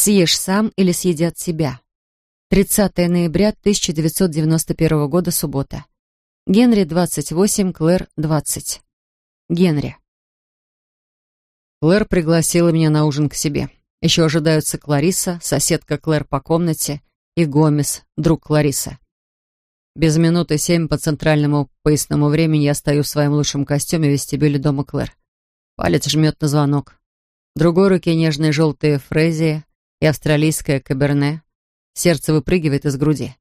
Съешь сам или съедят тебя. 30 ноября 1991 года, суббота. Генри, 28, Клэр, 20. Генри. Клэр пригласила меня на ужин к себе. Еще ожидаются Клариса, соседка Клэр по комнате, и Гомес, друг Кларисы. Без минуты семь по центральному поясному времени я стою в своем лучшем костюме в вестибюле дома Клэр. Палец жмет на звонок. В другой руке нежные желтые фрезии и австралийская каберне. Сердце выпрыгивает из груди.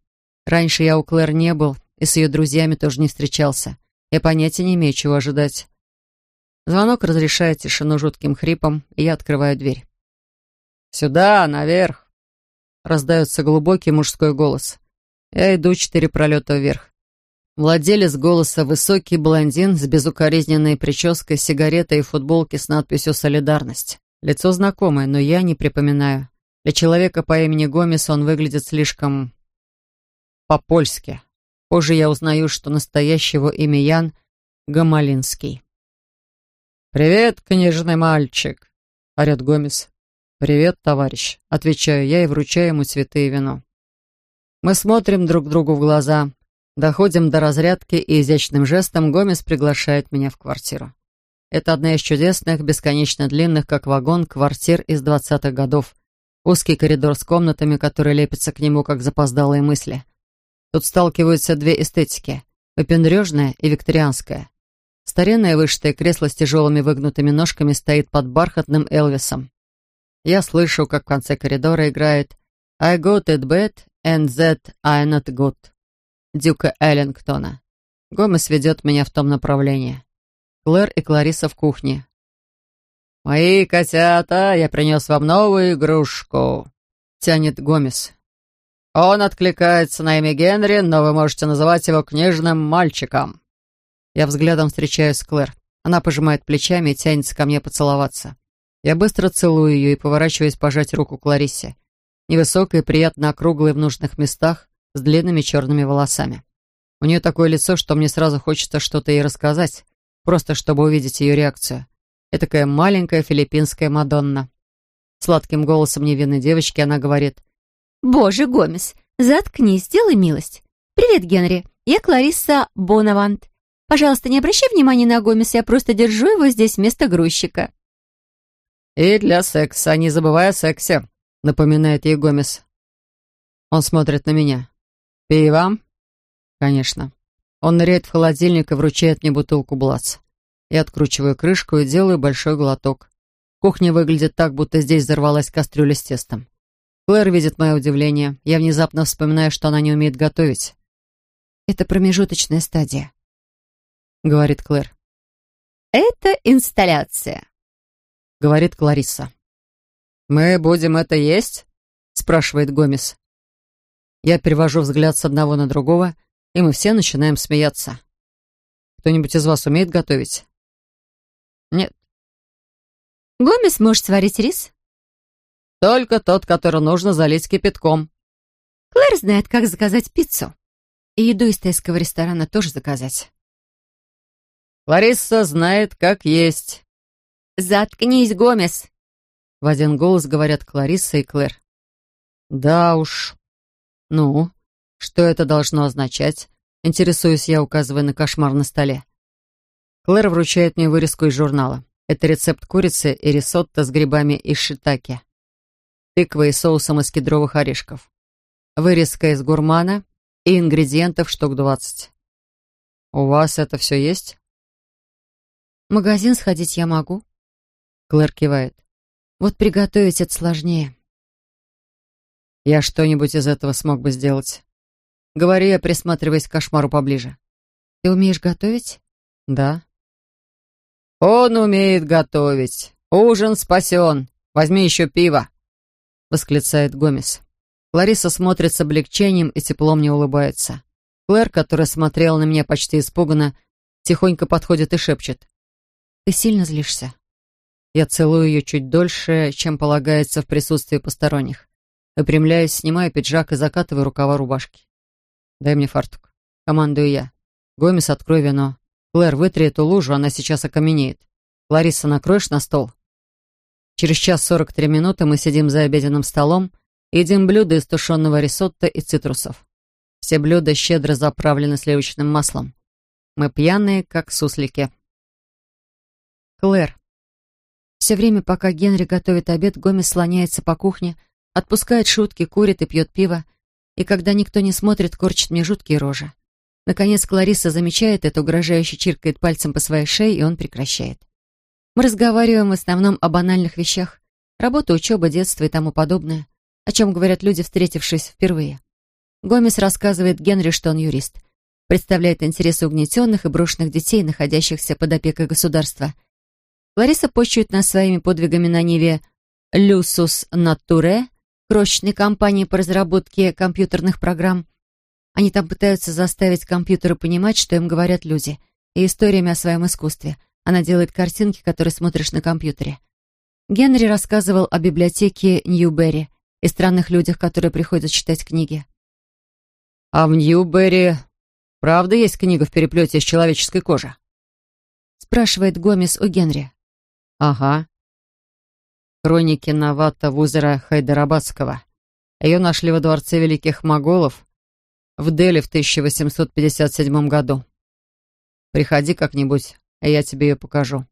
Раньше я у Клэр не был и с ее друзьями тоже не встречался. Я понятия не имею, чего ожидать. Звонок разрешает тишину жутким хрипом, и я открываю дверь. «Сюда, наверх!» Раздается глубокий мужской голос. Я иду четыре пролета вверх. Владелец голоса — высокий блондин с безукоризненной прической, сигаретой и футболки с надписью «Солидарность». Лицо знакомое, но я не припоминаю. Для человека по имени Гомес он выглядит слишком... по-польски. Позже я узнаю, что настоящего имя Ян Гамалинский. «Привет, книжный мальчик!» — орет Гомес. «Привет, товарищ!» — отвечаю я и вручаю ему цветы и вино. Мы смотрим друг другу в глаза, доходим до разрядки, и изящным жестом Гомес приглашает меня в квартиру. Это одна из чудесных, бесконечно длинных, как вагон, квартир из двадцатых годов. Узкий коридор с комнатами, которые лепятся к нему, как запоздалые мысли. Тут сталкиваются две эстетики — выпендрежная и викторианская. Старинное вышитое кресло с тяжелыми выгнутыми ножками стоит под бархатным Элвисом. Я слышу, как в конце коридора играет «I got it bad and that I not good» Дюка Эллингтона. Гомес ведет меня в том направлении. Клэр и Клариса в кухне. «Мои котята, я принес вам новую игрушку», — тянет Гомес. «Он откликается на имя Генри, но вы можете называть его книжным мальчиком». Я взглядом встречаюсь с Клэр. Она пожимает плечами и тянется ко мне поцеловаться. Я быстро целую ее и поворачиваюсь пожать руку Кларисе невысокая, приятно округлая в нужных местах, с длинными черными волосами. У нее такое лицо, что мне сразу хочется что-то ей рассказать, просто чтобы увидеть ее реакцию. Этакая маленькая филиппинская Мадонна. Сладким голосом невинной девочки она говорит. «Боже, Гомес, заткнись, сделай милость. Привет, Генри, я Клариса Бонавант. Пожалуйста, не обращай внимания на Гомеса, я просто держу его здесь вместо грузчика». «И для секса, не забывай о сексе», напоминает ей Гомес. Он смотрит на меня. «Пиво?» «Конечно». Он ныряет в холодильник и вручает мне бутылку Блац. Я откручиваю крышку и делаю большой глоток. Кухня выглядит так, будто здесь взорвалась кастрюля с тестом. Клэр видит мое удивление. Я внезапно вспоминаю, что она не умеет готовить. «Это промежуточная стадия», — говорит Клэр. «Это инсталляция», — говорит Клариса. «Мы будем это есть?» — спрашивает Гомес. Я перевожу взгляд с одного на другого, и мы все начинаем смеяться. «Кто-нибудь из вас умеет готовить?» «Нет». «Гомес может сварить рис?» «Только тот, который нужно залить кипятком». «Клэр знает, как заказать пиццу. И еду из тайского ресторана тоже заказать». «Лариса знает, как есть». «Заткнись, Гомес!» В один голос говорят Клариса и Клэр. «Да уж. Ну, что это должно означать?» Интересуюсь я, указывая на кошмар на столе. Клэр вручает мне вырезку из журнала. Это рецепт курицы и рисотто с грибами из шитаки. Тыквы и соусом из кедровых орешков. Вырезка из гурмана и ингредиентов штук двадцать. «У вас это все есть?» «В магазин сходить я могу?» Клэр кивает. Вот приготовить это сложнее. Я что-нибудь из этого смог бы сделать. Говори я, присматриваясь к кошмару поближе. Ты умеешь готовить? Да. Он умеет готовить. Ужин спасен. Возьми еще пиво. Восклицает Гомес. Лариса смотрит с облегчением и теплом не улыбается. Клэр, которая смотрела на меня почти испуганно, тихонько подходит и шепчет. «Ты сильно злишься?» Я целую ее чуть дольше, чем полагается в присутствии посторонних. Выпрямляюсь, снимаю пиджак и закатываю рукава рубашки. «Дай мне фартук». Командую я. «Гомес, открой вино. Клэр, вытри эту лужу, она сейчас окаменеет. Лариса, накроешь на стол?» Через час сорок три минуты мы сидим за обеденным столом и едим блюда из тушеного рисотто и цитрусов. Все блюда щедро заправлены сливочным маслом. Мы пьяные, как суслики. Клэр. Все время, пока Генри готовит обед, Гомес слоняется по кухне, отпускает шутки, курит и пьет пиво, и когда никто не смотрит, корчит мне жуткие рожи. Наконец Клариса замечает это, угрожающе чиркает пальцем по своей шее, и он прекращает. Мы разговариваем в основном о банальных вещах. Работа, учеба, детство и тому подобное. О чем говорят люди, встретившись впервые. Гомес рассказывает Генри, что он юрист. Представляет интересы угнетенных и брошенных детей, находящихся под опекой государства. Лариса почует нас своими подвигами на Ниве «Люсус Натуре», крошечной компании по разработке компьютерных программ. Они там пытаются заставить компьютеры понимать, что им говорят люди, и историями о своем искусстве – она делает картинки, которые смотришь на компьютере. Генри рассказывал о библиотеке Ньюберри и странных людях, которые приходят читать книги. «А в Ньюберри правда есть книга в переплете из человеческой кожи?» спрашивает Гомес у Генри. «Ага. Хроники Навата Вузера Хайдарабадского. Ее нашли во дворце Великих Моголов в Дели в 1857 году. Приходи как-нибудь, а я тебе ее покажу».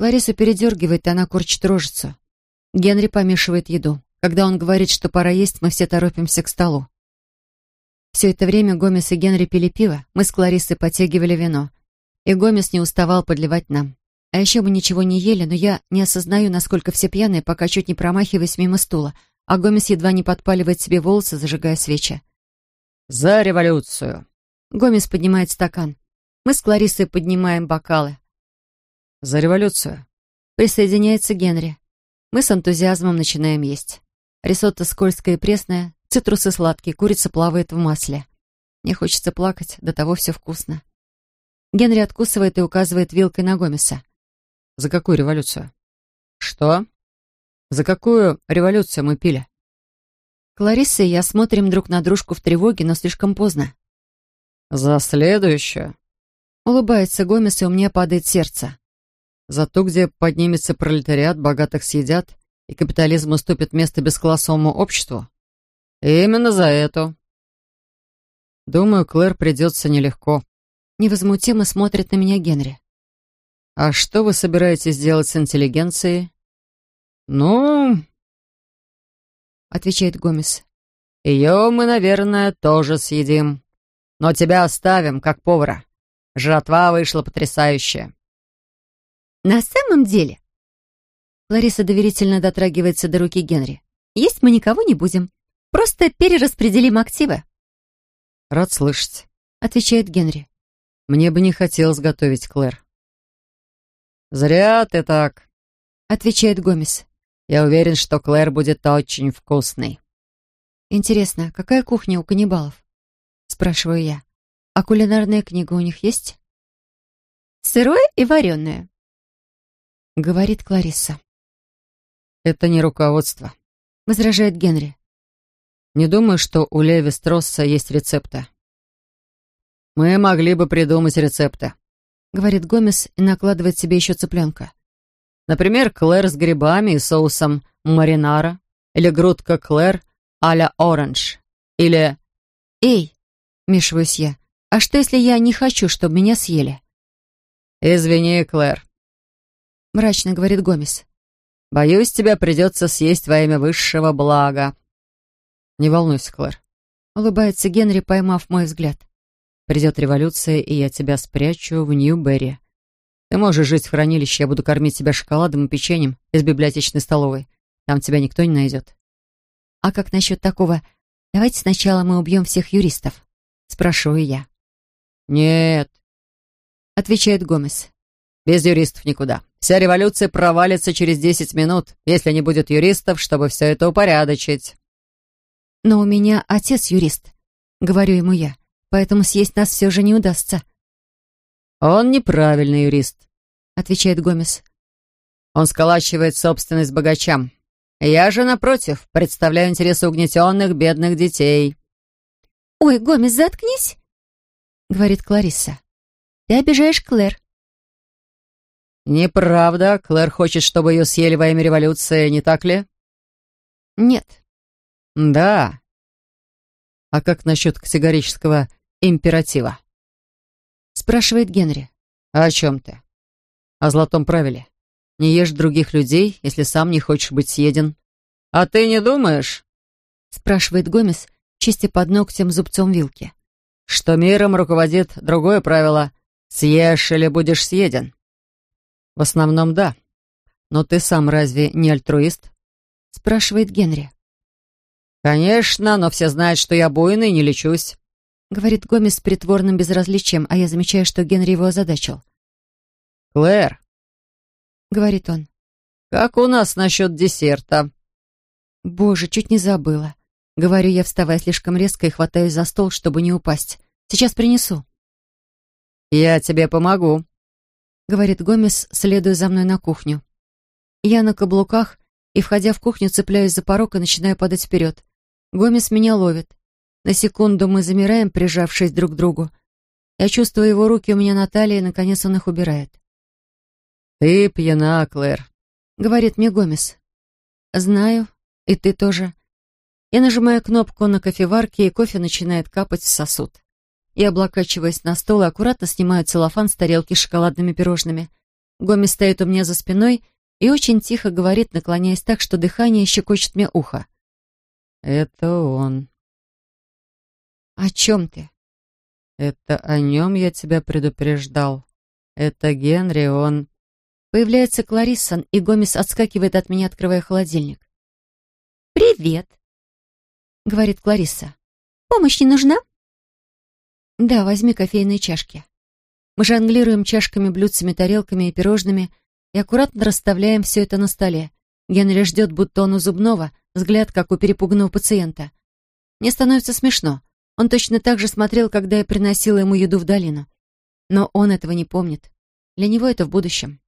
Лариса передергивает, и она корчит рожицу. Генри помешивает еду. Когда он говорит, что пора есть, мы все торопимся к столу. Все это время Гомес и Генри пили пиво, мы с Кларисой подтягивали вино. И Гомес не уставал подливать нам. А еще мы ничего не ели, но я не осознаю, насколько все пьяные, пока чуть не промахиваясь мимо стула, а Гомес едва не подпаливает себе волосы, зажигая свечи. «За революцию!» Гомес поднимает стакан. Мы с Кларисой поднимаем бокалы. «За революцию!» Присоединяется Генри. Мы с энтузиазмом начинаем есть. Рисотто скользкое и пресное, цитрусы сладкие, курица плавает в масле. Мне хочется плакать, до того все вкусно. Генри откусывает и указывает вилкой на Гомеса. «За какую революцию?» «Что?» «За какую революцию мы пили?» Кларисса и я смотрим друг на дружку в тревоге, но слишком поздно. «За следующее!» Улыбается Гомес, и у меня падает сердце. «За ту, где поднимется пролетариат, богатых съедят, и капитализм уступит место бесклассовому обществу?» «Именно за эту!» Думаю, Клэр придется нелегко. Невозмутимо смотрит на меня Генри. «А что вы собираетесь делать с интеллигенцией?» «Ну...» — отвечает Гомес. «Ее мы, наверное, тоже съедим». Но тебя оставим, как повара. Жратва вышла потрясающая». «На самом деле...» Лариса доверительно дотрагивается до руки Генри. «Есть мы никого не будем. Просто перераспределим активы». «Рад слышать», — отвечает Генри. «Мне бы не хотелось готовить, Клэр». «Зря ты так», — отвечает Гомес. «Я уверен, что Клэр будет очень вкусной». «Интересно, какая кухня у каннибалов?» спрашиваю я. «А кулинарная книга у них есть?» «Сырое и вареное», — говорит Клариса. «Это не руководство», — возражает Генри. «Не думаю, что у Леви Стросса есть рецепты». «Мы могли бы придумать рецепты», — говорит Гомес и накладывает себе еще цыпленка. «Например, клэр с грибами и соусом маринара, или грудка клэр а-ля оранж, или...» «Эй, Вмешиваюсь я. «А что, если я не хочу, чтобы меня съели?» «Извини, Клэр», — мрачно говорит Гомес. «Боюсь, тебя придется съесть во имя высшего блага». «Не волнуйся, Клэр», — улыбается Генри, поймав мой взгляд. «Придет революция, и я тебя спрячу в Нью-Берри. Ты можешь жить в хранилище, я буду кормить тебя шоколадом и печеньем из библиотечной столовой. Там тебя никто не найдет». «А как насчет такого? Давайте сначала мы убьем всех юристов». Спрашиваю я. «Нет», — отвечает Гомес. «Без юристов никуда. Вся революция провалится через десять минут, если не будет юристов, чтобы все это упорядочить». «Но у меня отец юрист», — говорю ему я, «поэтому съесть нас все же не удастся». «Он неправильный юрист», — отвечает Гомес. «Он сколачивает собственность богачам. Я же, напротив, представляю интересы угнетенных бедных детей». «Ой, Гомес, заткнись!» — говорит Кларисса. «Ты обижаешь Клэр». «Неправда. Клэр хочет, чтобы ее съели во имя революции, не так ли?» «Нет». «Да». «А как насчет категорического императива?» Спрашивает Генри. «А «О чем ты?» «О золотом правиле. Не ешь других людей, если сам не хочешь быть съеден». «А ты не думаешь?» Спрашивает Гомес, чистя под ногтем зубцом вилки. «Что миром руководит другое правило. Съешь или будешь съеден?» «В основном, да. Но ты сам разве не альтруист?» Спрашивает Генри. «Конечно, но все знают, что я буйный и не лечусь», — говорит Гомес с притворным безразличием, а я замечаю, что Генри его озадачил. «Клэр», — говорит он, — «как у нас насчет десерта?» «Боже, чуть не забыла». Говорю я, вставая слишком резко и хватаюсь за стол, чтобы не упасть. «Сейчас принесу». «Я тебе помогу», — говорит Гомес, следуя за мной на кухню. Я на каблуках и, входя в кухню, цепляюсь за порог и начинаю падать вперед. Гомес меня ловит. На секунду мы замираем, прижавшись друг к другу. Я чувствую его руки у меня на талии, и, наконец, он их убирает. «Ты пьяна, Клэр», — говорит мне Гомес. «Знаю, и ты тоже». Я нажимаю кнопку на кофеварке, и кофе начинает капать в сосуд. Я облокачиваюсь на стол и аккуратно снимаю целлофан с тарелки с шоколадными пирожными. Гомес стоит у меня за спиной и очень тихо говорит, наклоняясь так, что дыхание щекочет мне ухо. «Это он». «О чем ты?» «Это о нем я тебя предупреждал. Это Генри, он...» Появляется Клариссон, и Гомес отскакивает от меня, открывая холодильник. «Привет», — говорит Кларисса. «Помощь не нужна?» «Да, возьми кофейные чашки». Мы жонглируем чашками, блюдцами, тарелками и пирожными и аккуратно расставляем все это на столе. Генри ждет, будто он у зубного, взгляд, как у перепуганного пациента. Мне становится смешно. Он точно так же смотрел, когда я приносила ему еду в долину. Но он этого не помнит. Для него это в будущем.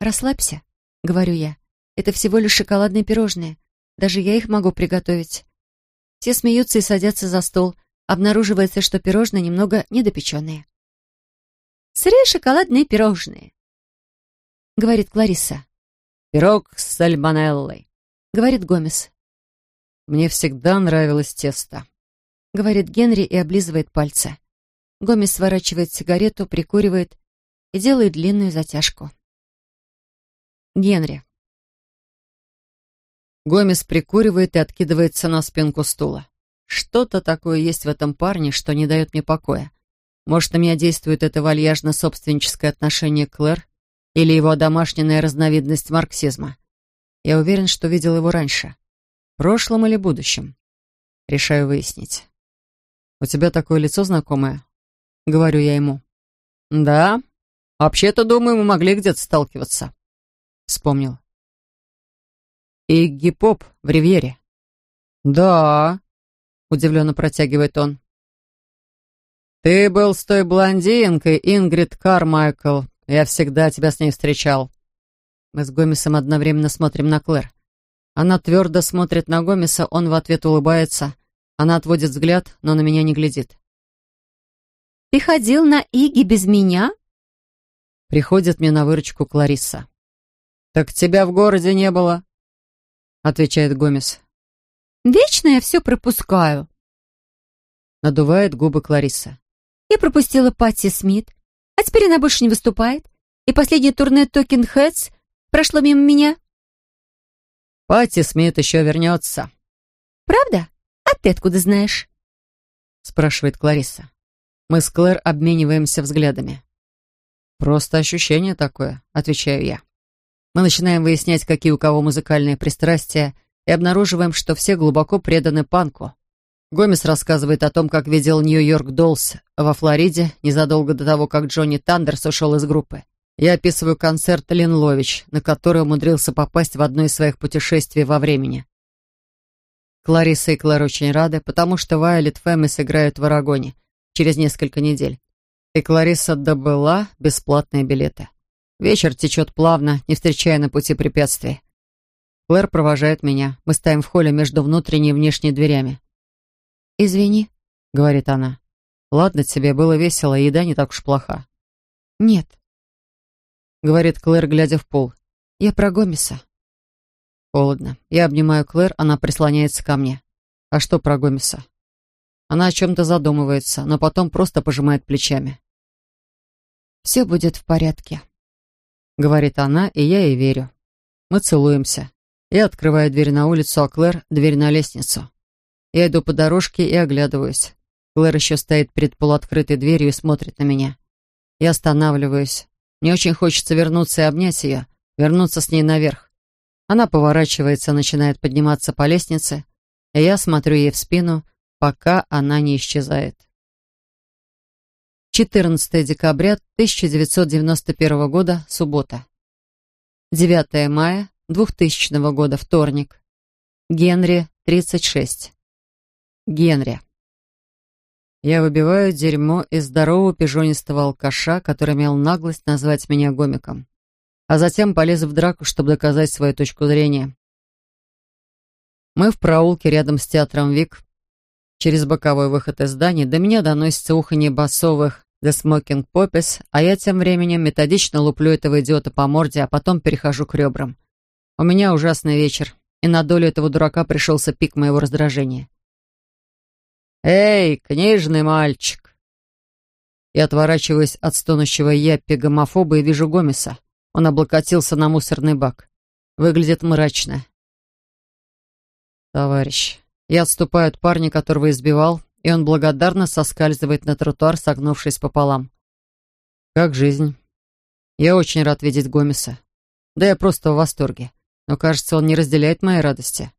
«Расслабься», — говорю я. «Это всего лишь шоколадные пирожные. Даже я их могу приготовить». Все смеются и садятся за стол. Обнаруживается, что пирожные немного недопеченные. «Сырые шоколадные пирожные», — говорит Клариса. «Пирог с сальмонеллой», — говорит Гомес. «Мне всегда нравилось тесто», — говорит Генри и облизывает пальцы. Гомес сворачивает сигарету, прикуривает и делает длинную затяжку. Генри. Гомес прикуривает и откидывается на спинку стула. Что-то такое есть в этом парне, что не дает мне покоя. Может, на меня действует это вальяжно-собственническое отношение к Клэр или его домашняя разновидность марксизма. Я уверен, что видел его раньше. В прошлом или будущем. Решаю выяснить. «У тебя такое лицо знакомое?» Говорю я ему. «Да. Вообще-то, думаю, мы могли где-то сталкиваться». Вспомнил. «Игги Поп в Ривьере». «Да», — удивленно протягивает он. «Ты был с той блондинкой, Ингрид Кармайкл. Я всегда тебя с ней встречал». Мы с Гомесом одновременно смотрим на Клэр. Она твердо смотрит на Гомеса, он в ответ улыбается. Она отводит взгляд, но на меня не глядит. «Ты ходил на Иги без меня?» Приходит мне на выручку Клариса. «Так тебя в городе не было», — отвечает Гомес. «Вечно я все пропускаю», — надувает губы Клариса. «Я пропустила Патти Смит, а теперь она больше не выступает, и последнее турне Токен Хэтс прошло мимо меня». «Патти Смит еще вернется». «Правда? Ты откуда знаешь?» — спрашивает Клариса. Мы с Клэр обмениваемся взглядами. «Просто ощущение такое», — отвечаю я. Мы начинаем выяснять, какие у кого музыкальные пристрастия, и обнаруживаем, что все глубоко преданы панку. Гомес рассказывает о том, как видел Нью-Йорк Доллс во Флориде незадолго до того, как Джонни Тандерс ушел из группы. Я описываю концерт Лин Лович, на который умудрился попасть в одно из своих путешествий во времени. Клариса и Клэр очень рады, потому что Вайолет Фэмми сыграют в Арагоне через несколько недель. И Клариса добыла бесплатные билеты. Вечер течет плавно, не встречая на пути препятствий. Клэр провожает меня. Мы стоим в холле между внутренней и внешней дверями. «Извини», — говорит она. «Ладно, тебе было весело, еда не так уж плоха». «Нет». говорит Клэр, глядя в пол. «Я про Гомеса». Холодно. Я обнимаю Клэр, она прислоняется ко мне. А что про Гомеса? Она о чем-то задумывается, но потом просто пожимает плечами. «Все будет в порядке», — говорит она, и я ей верю. Мы целуемся. Я открываю дверь на улицу, а Клэр — дверь на лестницу. Я иду по дорожке и оглядываюсь. Клэр еще стоит перед полуоткрытой дверью и смотрит на меня. Я останавливаюсь. Мне очень хочется вернуться и обнять ее, вернуться с ней наверх. Она поворачивается, начинает подниматься по лестнице, и я смотрю ей в спину, пока она не исчезает. 14 декабря 1991 года, суббота. 9 мая 2000 года, вторник. Генри, 36. Генри. Я выбиваю дерьмо из здорового пижонистого алкаша, который имел наглость назвать меня гомиком. А затем полез в драку, чтобы доказать свою точку зрения. Мы в проулке рядом с театром «Вик». Через боковой выход из здания до меня доносится уханье басовых The Smoking Poppies, а я тем временем методично луплю этого идиота по морде, а потом перехожу к ребрам. У меня ужасный вечер, и на долю этого дурака пришелся пик моего раздражения. «Эй, книжный мальчик!» Я отворачиваюсь от стонущего яппи гомофоба и вижу Гомеса. Он облокотился на мусорный бак. Выглядит мрачно. «Товарищ, я отступаю от парня, которого избивал, и он благодарно соскальзывает на тротуар, согнувшись пополам. «Как жизнь?» «Я очень рад видеть Гомеса. Да я просто в восторге. Но, кажется, он не разделяет моей радости».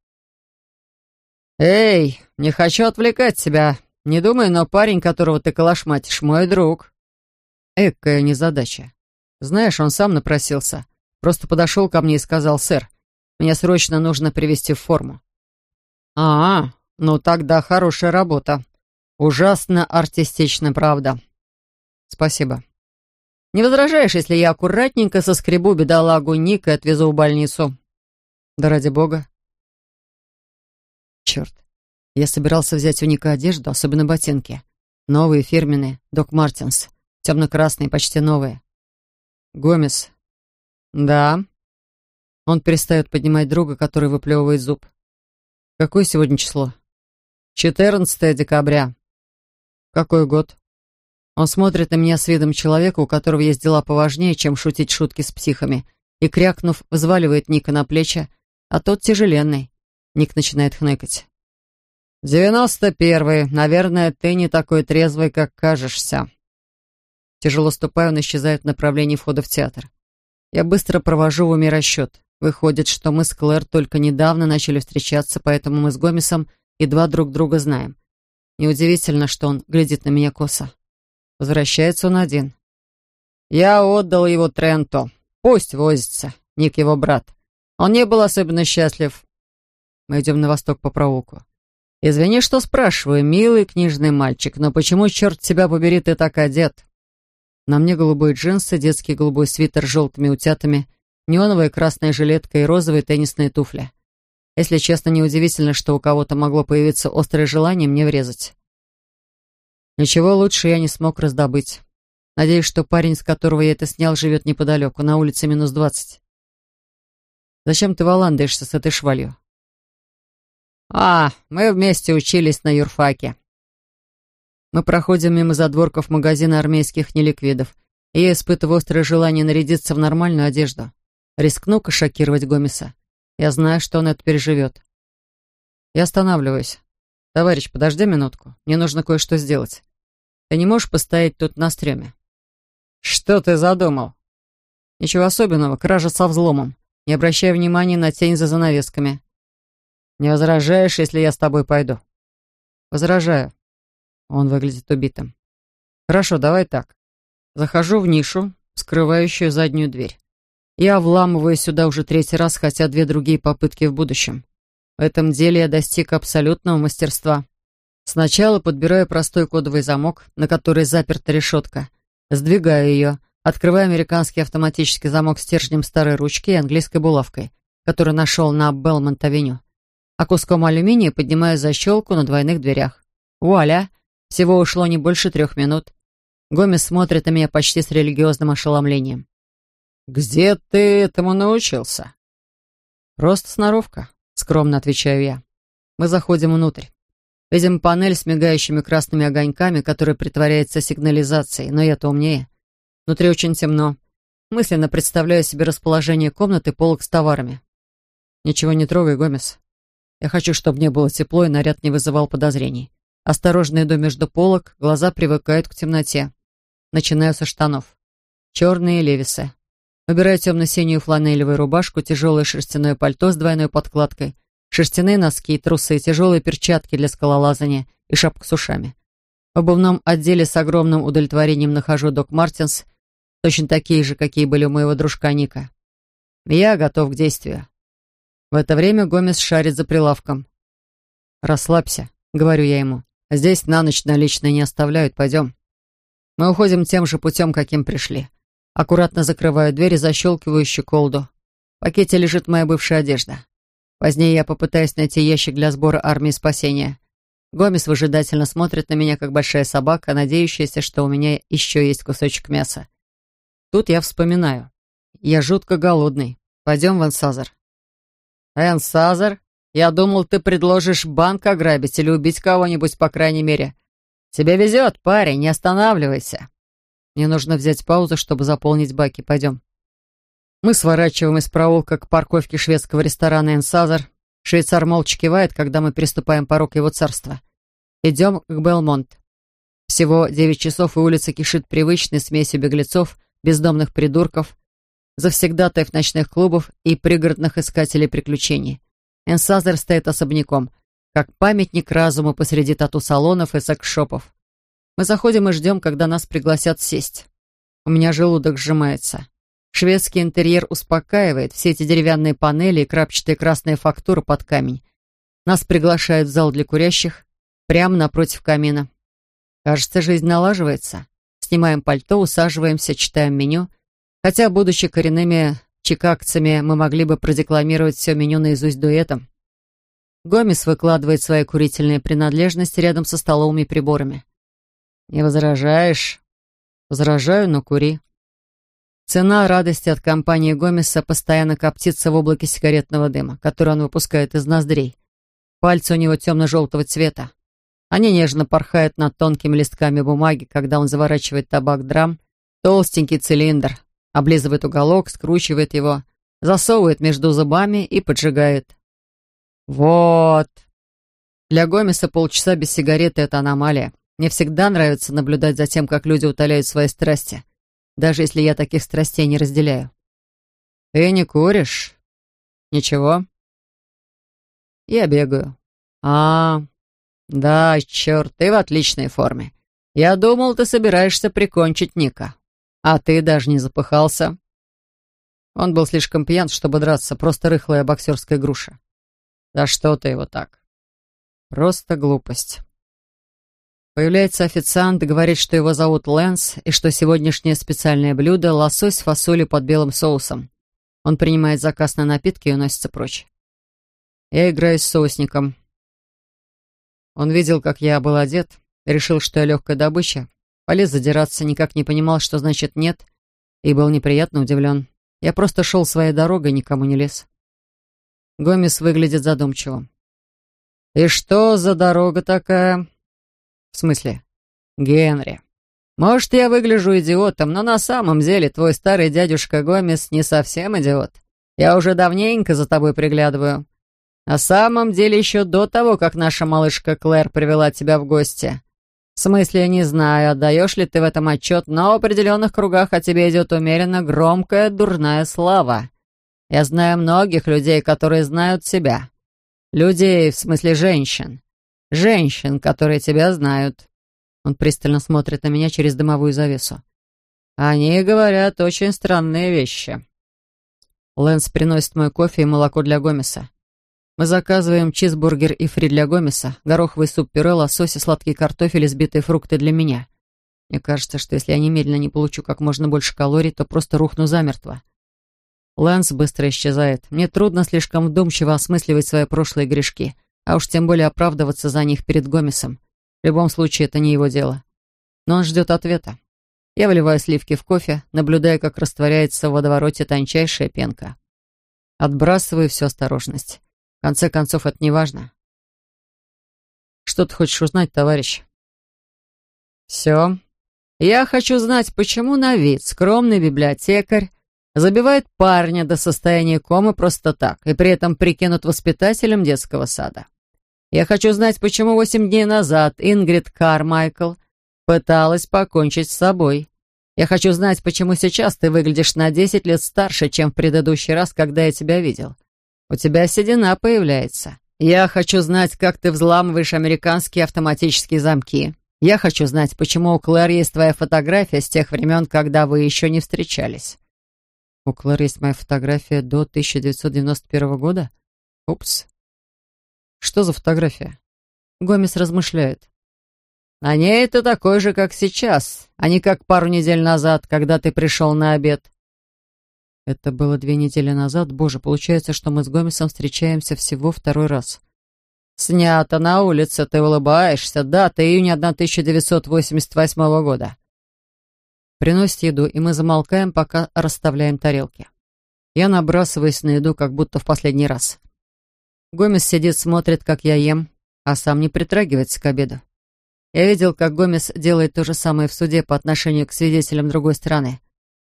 «Эй, не хочу отвлекать тебя. Не думай, но парень, которого ты калашматишь, мой друг». Экая незадача. Знаешь, он сам напросился. Просто подошел ко мне и сказал, «Сэр, мне срочно нужно привести в форму». «А, ну тогда хорошая работа. Ужасно артистично, правда. Спасибо. Не возражаешь, если я аккуратненько соскребу бедолагу Ника и отвезу в больницу? Да ради бога. Черт. Я собирался взять у Ника одежду, особенно ботинки. Новые, фирменные, Док Мартинс. Темно-красные, почти новые. Гомес. Да. Он перестает поднимать друга, который выплевывает зуб. Какое сегодня число? 14 декабря. «Какой год?» Он смотрит на меня с видом человека, у которого есть дела поважнее, чем шутить шутки с психами, и, крякнув, взваливает Ника на плечи, а тот тяжеленный. Ник начинает хныкать. «Девяносто первый. Наверное, ты не такой трезвый, как кажешься». Тяжело ступая, он исчезает в направлении входа в театр. Я быстро провожу в уме расчет. Выходит, что мы с Клэр только недавно начали встречаться, поэтому мы с Гомесом едва друг друга знаем. Неудивительно, что он глядит на меня косо. Возвращается он один. Я отдал его Тренту. Пусть возится. Ник его брат. Он не был особенно счастлив. Мы идем на восток по проулку. Извини, что спрашиваю, милый книжный мальчик, но почему, черт тебя побери, ты так одет? На мне голубые джинсы, детский голубой свитер с желтыми утятами, неоновая красная жилетка и розовые теннисные туфли. Если честно, неудивительно, что у кого-то могло появиться острое желание мне врезать. Ничего лучше я не смог раздобыть. Надеюсь, что парень, с которого я это снял, живет неподалеку, на улице минус двадцать. Зачем ты валандаешься с этой швалью? А, мы вместе учились на юрфаке. Мы проходим мимо задворков магазина армейских неликвидов, и я испытываю острое желание нарядиться в нормальную одежду. Рискну-ка шокировать Гомеса. Я знаю, что он это переживет. Я останавливаюсь. Товарищ, подожди минутку. Мне нужно кое-что сделать. Ты не можешь постоять тут на стреме? Что ты задумал? Ничего особенного, кража со взломом. Не обращай внимания на тень за занавесками. Не возражаешь, если я с тобой пойду? Возражаю. Он выглядит убитым. Хорошо, давай так. Захожу в нишу, скрывающую заднюю дверь. Я вламываюсь сюда уже третий раз, хотя две другие попытки в будущем. В этом деле я достиг абсолютного мастерства. Сначала подбираю простой кодовый замок, на который заперта решетка. Сдвигаю ее, открываю американский автоматический замок стержнем старой ручки и английской булавкой, которую нашел на Белмонт-авеню. А куском алюминия поднимаю защелку на двойных дверях. Вуаля! Всего ушло не больше трех минут. Гомес смотрит на меня почти с религиозным ошеломлением. «Где ты этому научился?» «Просто сноровка», — скромно отвечаю я. Мы заходим внутрь. Видим панель с мигающими красными огоньками, которая притворяется сигнализацией, но я-то умнее. Внутри очень темно. Мысленно представляю себе расположение комнаты полок с товарами. Ничего не трогай, Гомес. Я хочу, чтобы мне было тепло и наряд не вызывал подозрений. Осторожно иду между полок, глаза привыкают к темноте. Начинаю со штанов. Черные левисы. Выбираю темно-синюю фланелевую рубашку, тяжелое шерстяное пальто с двойной подкладкой, шерстяные носки, трусы, тяжелые перчатки для скалолазания и шапку с ушами. В обувном отделе с огромным удовлетворением нахожу Док Мартинс, точно такие же, какие были у моего дружка Ника. Я готов к действию. В это время Гомес шарит за прилавком. «Расслабься», — говорю я ему. «Здесь на ночь наличные не оставляют, пойдем». Мы уходим тем же путем, каким пришли. Аккуратно закрываю дверь и защелкиваю щеколду. В пакете лежит моя бывшая одежда. Позднее я попытаюсь найти ящик для сбора армии спасения. Гомес выжидательно смотрит на меня, как большая собака, надеющаяся, что у меня еще есть кусочек мяса. Тут я вспоминаю. Я жутко голодный. Пойдем в Энсазар. Энсазар? Я думал, ты предложишь банк ограбить или убить кого-нибудь, по крайней мере. Тебе везет, парень, не останавливайся. Мне нужно взять паузу, чтобы заполнить баки. Пойдем. Мы сворачиваем из проулка к парковке шведского ресторана «Энсазар». Швейцар молча кивает, когда мы приступаем порог его царства. Идем к Белмонт. Всего девять часов, и улица кишит привычной смесью беглецов, бездомных придурков, завсегдатаев ночных клубов и пригородных искателей приключений. Энсазер стоит особняком, как памятник разуму посреди тату-салонов и секс-шопов. Мы заходим и ждем, когда нас пригласят сесть. У меня желудок сжимается. Шведский интерьер успокаивает, все эти деревянные панели и крапчатые красные фактуры под камень. Нас приглашают в зал для курящих, прямо напротив камина. Кажется, жизнь налаживается. Снимаем пальто, усаживаемся, читаем меню. Хотя, будучи коренными чикагцами, мы могли бы продекламировать все меню наизусть дуэтом. Гомес выкладывает свои курительные принадлежности рядом со столовыми приборами. «Не возражаешь?» «Возражаю, но кури». Цена радости от компании Гомеса постоянно коптится в облаке сигаретного дыма, который он выпускает из ноздрей. Пальцы у него темно-желтого цвета. Они нежно порхают над тонкими листками бумаги, когда он заворачивает табак драм, толстенький цилиндр, облизывает уголок, скручивает его, засовывает между зубами и поджигает. Вот. Для Гомеса полчаса без сигареты — это аномалия. Мне всегда нравится наблюдать за тем, как люди утоляют свои страсти, даже если я таких страстей не разделяю. Ты не куришь? Ничего? Я бегаю. А, да, черт, ты в отличной форме. Я думал, ты собираешься прикончить Ника. А ты даже не запыхался. Он был слишком пьян, чтобы драться, просто рыхлая боксерская груша. Да что ты его так? Просто глупость. Появляется официант, говорит, что его зовут Лэнс, и что сегодняшнее специальное блюдо — лосось с фасолью под белым соусом. Он принимает заказ на напитки и уносится прочь. Я играю с соусником. Он видел, как я был одет, решил, что я легкая добыча, полез задираться, никак не понимал, что значит «нет», и был неприятно удивлен. Я просто шел своей дорогой, никому не лез. Гомес выглядит задумчивым. «И что за дорога такая?» «В смысле?» «Генри. Может, я выгляжу идиотом, но на самом деле твой старый дядюшка Гомес не совсем идиот. Я уже давненько за тобой приглядываю. На самом деле еще до того, как наша малышка Клэр привела тебя в гости. В смысле, не знаю, отдаешь ли ты в этом отчет, но в определенных кругах о тебе идет умеренно громкая дурная слава. Я знаю многих людей, которые знают себя. Людей, в смысле женщин. Женщин, которые тебя знают. Он пристально смотрит на меня через дымовую завесу. Они говорят очень странные вещи. Лэнс приносит мой кофе и молоко для Гомеса. Мы заказываем чизбургер и фри для Гомеса, гороховый суп-пюре, лосось и сладкий картофель сбитые фрукты для меня. Мне кажется, что если я немедленно не получу как можно больше калорий, то просто рухну замертво. Лэнс быстро исчезает. Мне трудно слишком вдумчиво осмысливать свои прошлые грешки а уж тем более оправдываться за них перед Гомесом. В любом случае, это не его дело. Но он ждет ответа. Я вливаю сливки в кофе, наблюдая, как растворяется в водовороте тончайшая пенка. Отбрасываю всю осторожность. Конце концов, это не важно. Что ты хочешь узнать, товарищ? Все. Я хочу знать, почему на вид скромный библиотекарь забивает парня до состояния комы просто так и при этом прикинут воспитателем детского сада. Я хочу знать, почему восемь дней назад Ингрид Кармайкл пыталась покончить с собой. Я хочу знать, почему сейчас ты выглядишь на десять лет старше, чем в предыдущий раз, когда я тебя видел. У тебя седина появляется. Я хочу знать, как ты взламываешь американские автоматические замки. Я хочу знать, почему у Клэр есть твоя фотография с тех времен, когда вы еще не встречались. У Клэр есть моя фотография до 1991 года? Упс. Что за фотография? Гомес размышляет. На ней ты такой же, как сейчас, а не как пару недель назад, когда ты пришел на обед. Это было две недели назад. Боже, получается, что мы с Гомесом встречаемся всего второй раз. Снято на улице, ты улыбаешься. Дата июня 1988 года. Приносит еду, и мы замолкаем, пока расставляем тарелки. Я набрасываюсь на еду, как будто в последний раз. Гомес сидит, смотрит, как я ем, а сам не притрагивается к обеду. Я видел, как Гомес делает то же самое в суде по отношению к свидетелям другой стороны.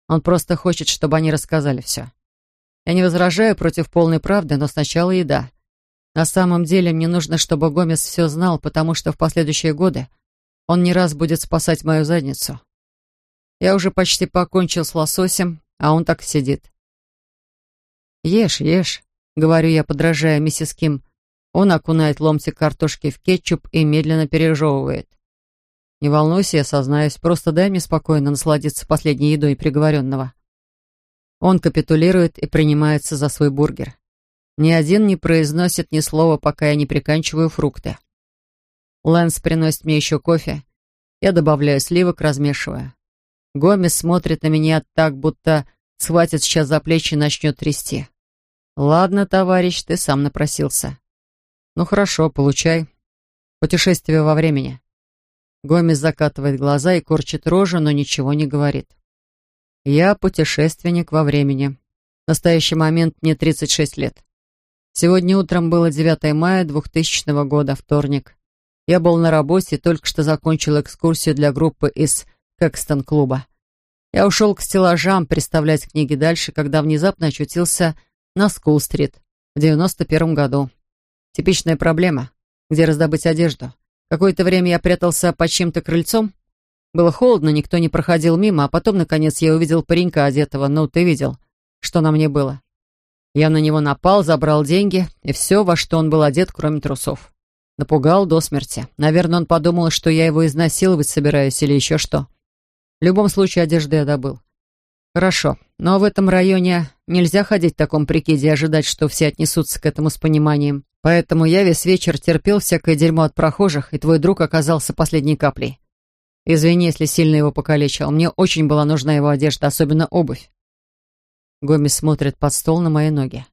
Он просто хочет, чтобы они рассказали все. Я не возражаю против полной правды, но сначала еда. На самом деле мне нужно, чтобы Гомес все знал, потому что в последующие годы он не раз будет спасать мою задницу. Я уже почти покончил с лососем, а он так сидит. «Ешь, ешь», — говорю я, подражая миссис Ким. Он окунает ломтик картошки в кетчуп и медленно пережевывает. Не волнуйся, я сознаюсь, просто дай мне спокойно насладиться последней едой приговоренного. Он капитулирует и принимается за свой бургер. Ни один не произносит ни слова, пока я не приканчиваю фрукты. Лэнс приносит мне еще кофе. Я добавляю сливок, размешивая. Гомес смотрит на меня так, будто схватит сейчас за плечи и начнет трясти. «Ладно, товарищ, ты сам напросился». «Ну хорошо, получай. Путешествие во времени». Гомес закатывает глаза и корчит рожу, но ничего не говорит. «Я путешественник во времени. В настоящий момент мне 36 лет. Сегодня утром было 9 мая 2000 года, вторник. Я был на работе и только что закончил экскурсию для группы из Кэкстон-клуба. Я ушел к стеллажам представлять книги дальше, когда внезапно очутился на Скул-стрит в 91 году. Типичная проблема, где раздобыть одежду. Какое-то время я прятался под чьим-то крыльцом. Было холодно, никто не проходил мимо, а потом, наконец, я увидел паренька одетого. Ну, ты видел, что на мне было. Я на него напал, забрал деньги и все, во что он был одет, кроме трусов. Напугал до смерти. Наверное, он подумал, что я его изнасиловать собираюсь или еще что. В любом случае, одежду я добыл. Хорошо, но в этом районе нельзя ходить в таком прикиде и ожидать, что все отнесутся к этому с пониманием. Поэтому я весь вечер терпел всякое дерьмо от прохожих, и твой друг оказался последней каплей. Извини, если сильно его покалечил. Мне очень была нужна его одежда, особенно обувь. Гомес смотрит под стол на мои ноги.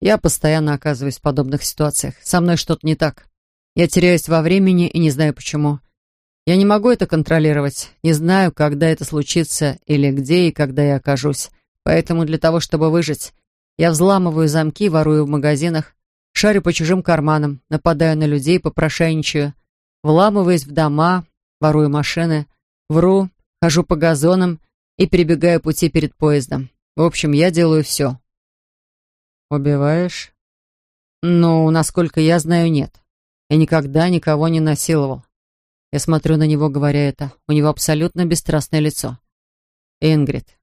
Я постоянно оказываюсь в подобных ситуациях. Со мной что-то не так. Я теряюсь во времени и не знаю почему. Я не могу это контролировать. Не знаю, когда это случится или где и когда я окажусь. Поэтому для того, чтобы выжить, я взламываю замки, ворую в магазинах, Шарю по чужим карманам, нападаю на людей, попрошайничаю, вламываясь в дома, ворую машины, вру, хожу по газонам и перебегаю пути перед поездом. В общем, я делаю все. Убиваешь? Ну, насколько я знаю, нет. Я никогда никого не насиловал. Я смотрю на него, говоря это. У него абсолютно бесстрастное лицо. Ингрид.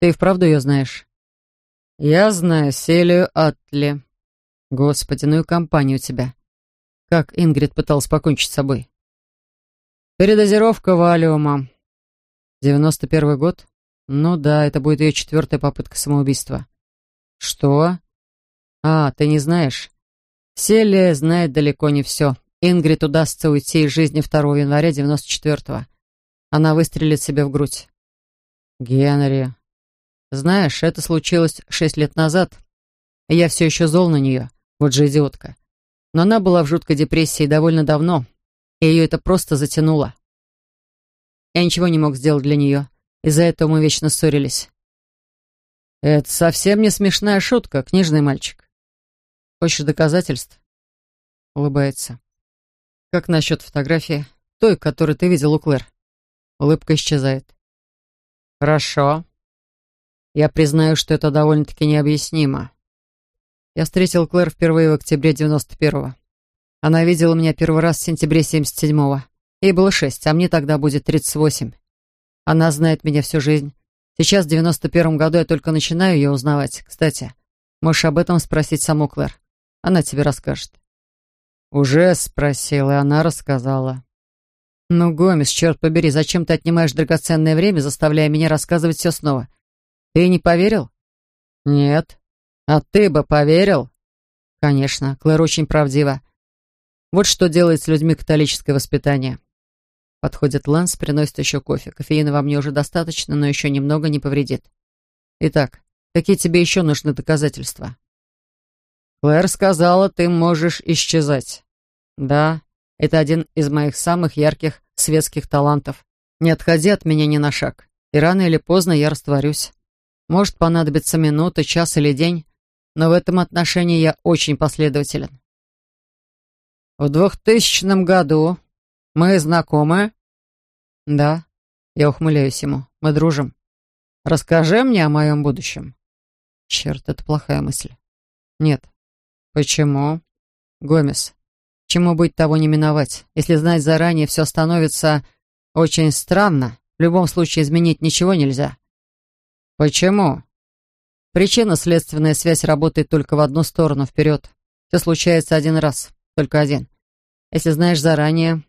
Ты вправду ее знаешь? Я знаю Селию Атли. Господи, ну и компания у тебя. Как Ингрид пыталась покончить с собой? Передозировка валиума. 91 год? Ну да, это будет ее четвертая попытка самоубийства. Что? А, ты не знаешь? Селия знает далеко не все. Ингрид удастся уйти из жизни 2 января 94-го. Она выстрелит себе в грудь. Генри. Знаешь, это случилось шесть лет назад, я все еще зол на нее. Вот же идиотка. Но она была в жуткой депрессии довольно давно, и ее это просто затянуло. Я ничего не мог сделать для нее. Из-за этого мы вечно ссорились. Это совсем не смешная шутка, книжный мальчик. Хочешь доказательств? Улыбается. Как насчет фотографии? Той, которую ты видел у Клэр. Улыбка исчезает. Хорошо. Я признаю, что это довольно-таки необъяснимо. Я встретил Клэр впервые в октябре 91-го. Она видела меня первый раз в сентябре 77-го. Ей было шесть, а мне тогда будет 38. Она знает меня всю жизнь. Сейчас, в 91 году, я только начинаю ее узнавать. Кстати, можешь об этом спросить саму Клэр. Она тебе расскажет». «Уже спросила, и она рассказала». «Ну, Гомес, черт побери, зачем ты отнимаешь драгоценное время, заставляя меня рассказывать все снова? Ты не поверил?» «Нет». «А ты бы поверил?» «Конечно, Клэр очень правдива. Вот что делает с людьми католическое воспитание. Подходит Ланс, приносит еще кофе. Кофеина во мне уже достаточно, но еще немного не повредит. Итак, какие тебе еще нужны доказательства? Клэр сказала, ты можешь исчезать. Да, это один из моих самых ярких светских талантов. Не отходи от меня ни на шаг, и рано или поздно я растворюсь. Может понадобиться минута, час или день, но в этом отношении я очень последователен. В двухтысячном году «Мы знакомы?» «Да». Я ухмыляюсь ему. «Мы дружим. Расскажи мне о моем будущем». Черт, это плохая мысль. Нет. Почему? Гомес. Чему быть, того не миновать. Если знать заранее, все становится очень странно. В любом случае изменить ничего нельзя. Почему? Причинно-следственная связь работает только в одну сторону, вперед. Все случается один раз, только один. Если знаешь заранее,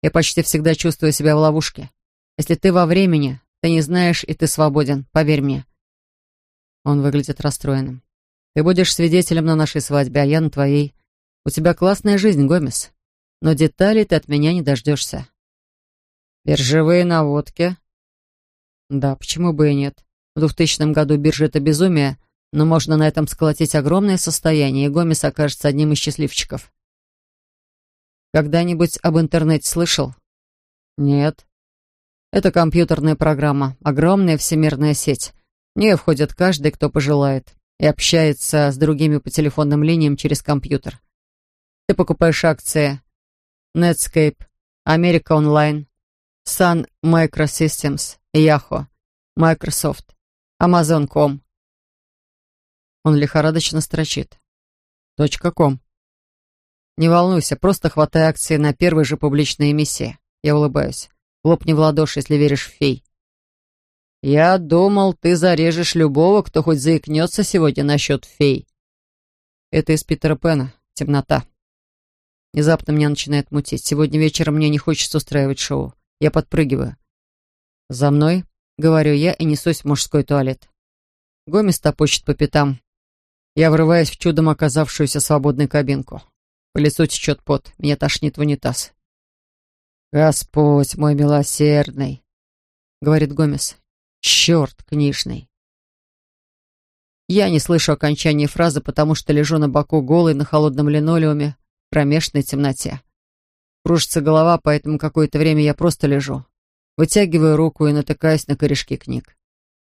я почти всегда чувствую себя в ловушке. Если ты во времени, ты не знаешь, и ты свободен, поверь мне. Он выглядит расстроенным. Ты будешь свидетелем на нашей свадьбе, а я на твоей. У тебя классная жизнь, Гомес. Но деталей ты от меня не дождешься. Биржевые наводки? Да, почему бы и нет. В 2000 году биржа — это безумие, но можно на этом сколотить огромное состояние, и Гомес окажется одним из счастливчиков. Когда-нибудь об интернете слышал? Нет. Это компьютерная программа, огромная всемирная сеть. В нее входит каждый, кто пожелает, и общается с другими по телефонным линиям через компьютер. Ты покупаешь акции Netscape, America Online, Sun Microsystems, Yahoo, Microsoft, Amazon.com. Он лихорадочно строчит. .com. Не волнуйся, просто хватай акции на первой же публичной эмиссии. Я улыбаюсь. Хлопни в ладоши, если веришь в фей. Я думал, ты зарежешь любого, кто хоть заикнется сегодня насчет фей. Это из Питера Пэна. Темнота. Внезапно меня начинает мутить. Сегодня вечером мне не хочется устраивать шоу. Я подпрыгиваю. «За мной», — говорю я и несусь в мужской туалет. Гомес топочет по пятам. Я врываюсь в чудом оказавшуюся свободную кабинку. По лицу течет пот, меня тошнит в унитаз. «Господь мой милосердный!» — говорит Гомес. «Черт книжный!» Я не слышу окончания фразы, потому что лежу на боку голый на холодном линолеуме кромешной темноте. Кружится голова, поэтому какое-то время я просто лежу. Вытягиваю руку и натыкаюсь на корешки книг.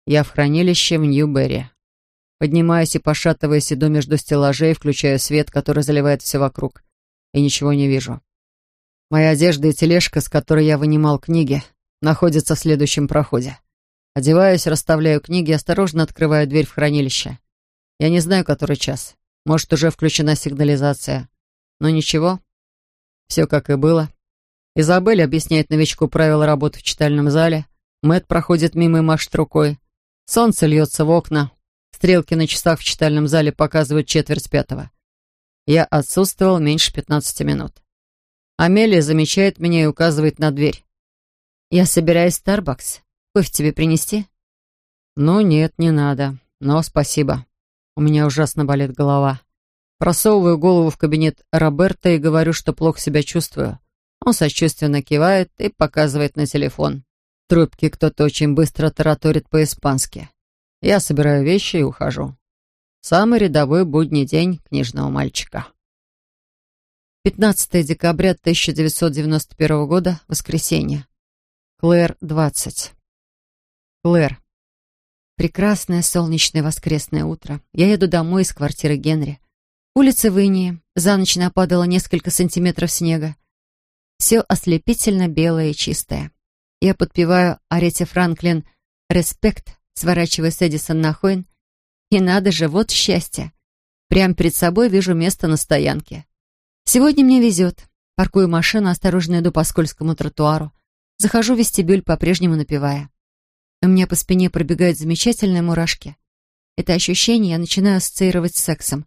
Я в хранилище в Нью-Берри. Поднимаюсь и, пошатываясь, иду между стеллажей, включаю свет, который заливает все вокруг, и ничего не вижу. Моя одежда и тележка, с которой я вынимал книги, находятся в следующем проходе. Одеваюсь, расставляю книги, осторожно открываю дверь в хранилище. Я не знаю, который час. Может, уже включена сигнализация. Но ничего. Все как и было. Изабель объясняет новичку правила работы в читальном зале. Мэт проходит мимо и машет рукой. Солнце льется в окна. Стрелки на часах в читальном зале показывают четверть пятого. Я отсутствовал меньше пятнадцати минут. Амелия замечает меня и указывает на дверь. «Я собираюсь в Старбакс. Кофе тебе принести?» «Ну нет, не надо. Но спасибо. У меня ужасно болит голова. Просовываю голову в кабинет Роберта и говорю, что плохо себя чувствую. Он сочувственно кивает и показывает на телефон. В трубке кто-то очень быстро тараторит по-испански. Я собираю вещи и ухожу. Самый рядовой будний день книжного мальчика. 15 декабря 1991 года, воскресенье. Клэр, 20. Клэр. Прекрасное солнечное воскресное утро. Я еду домой из квартиры Генри. Улица в. За ночь нападало несколько сантиметров снега. Все ослепительно белое и чистое. Я подпеваю Арете Франклин «Респект», сворачивая с Эдисон на Хойн. И надо же, вот счастье. Прямо перед собой вижу место на стоянке. Сегодня мне везет. Паркую машину, осторожно иду по скользкому тротуару. Захожу в вестибюль, по-прежнему напевая. У меня по спине пробегают замечательные мурашки. Это ощущение я начинаю ассоциировать с сексом.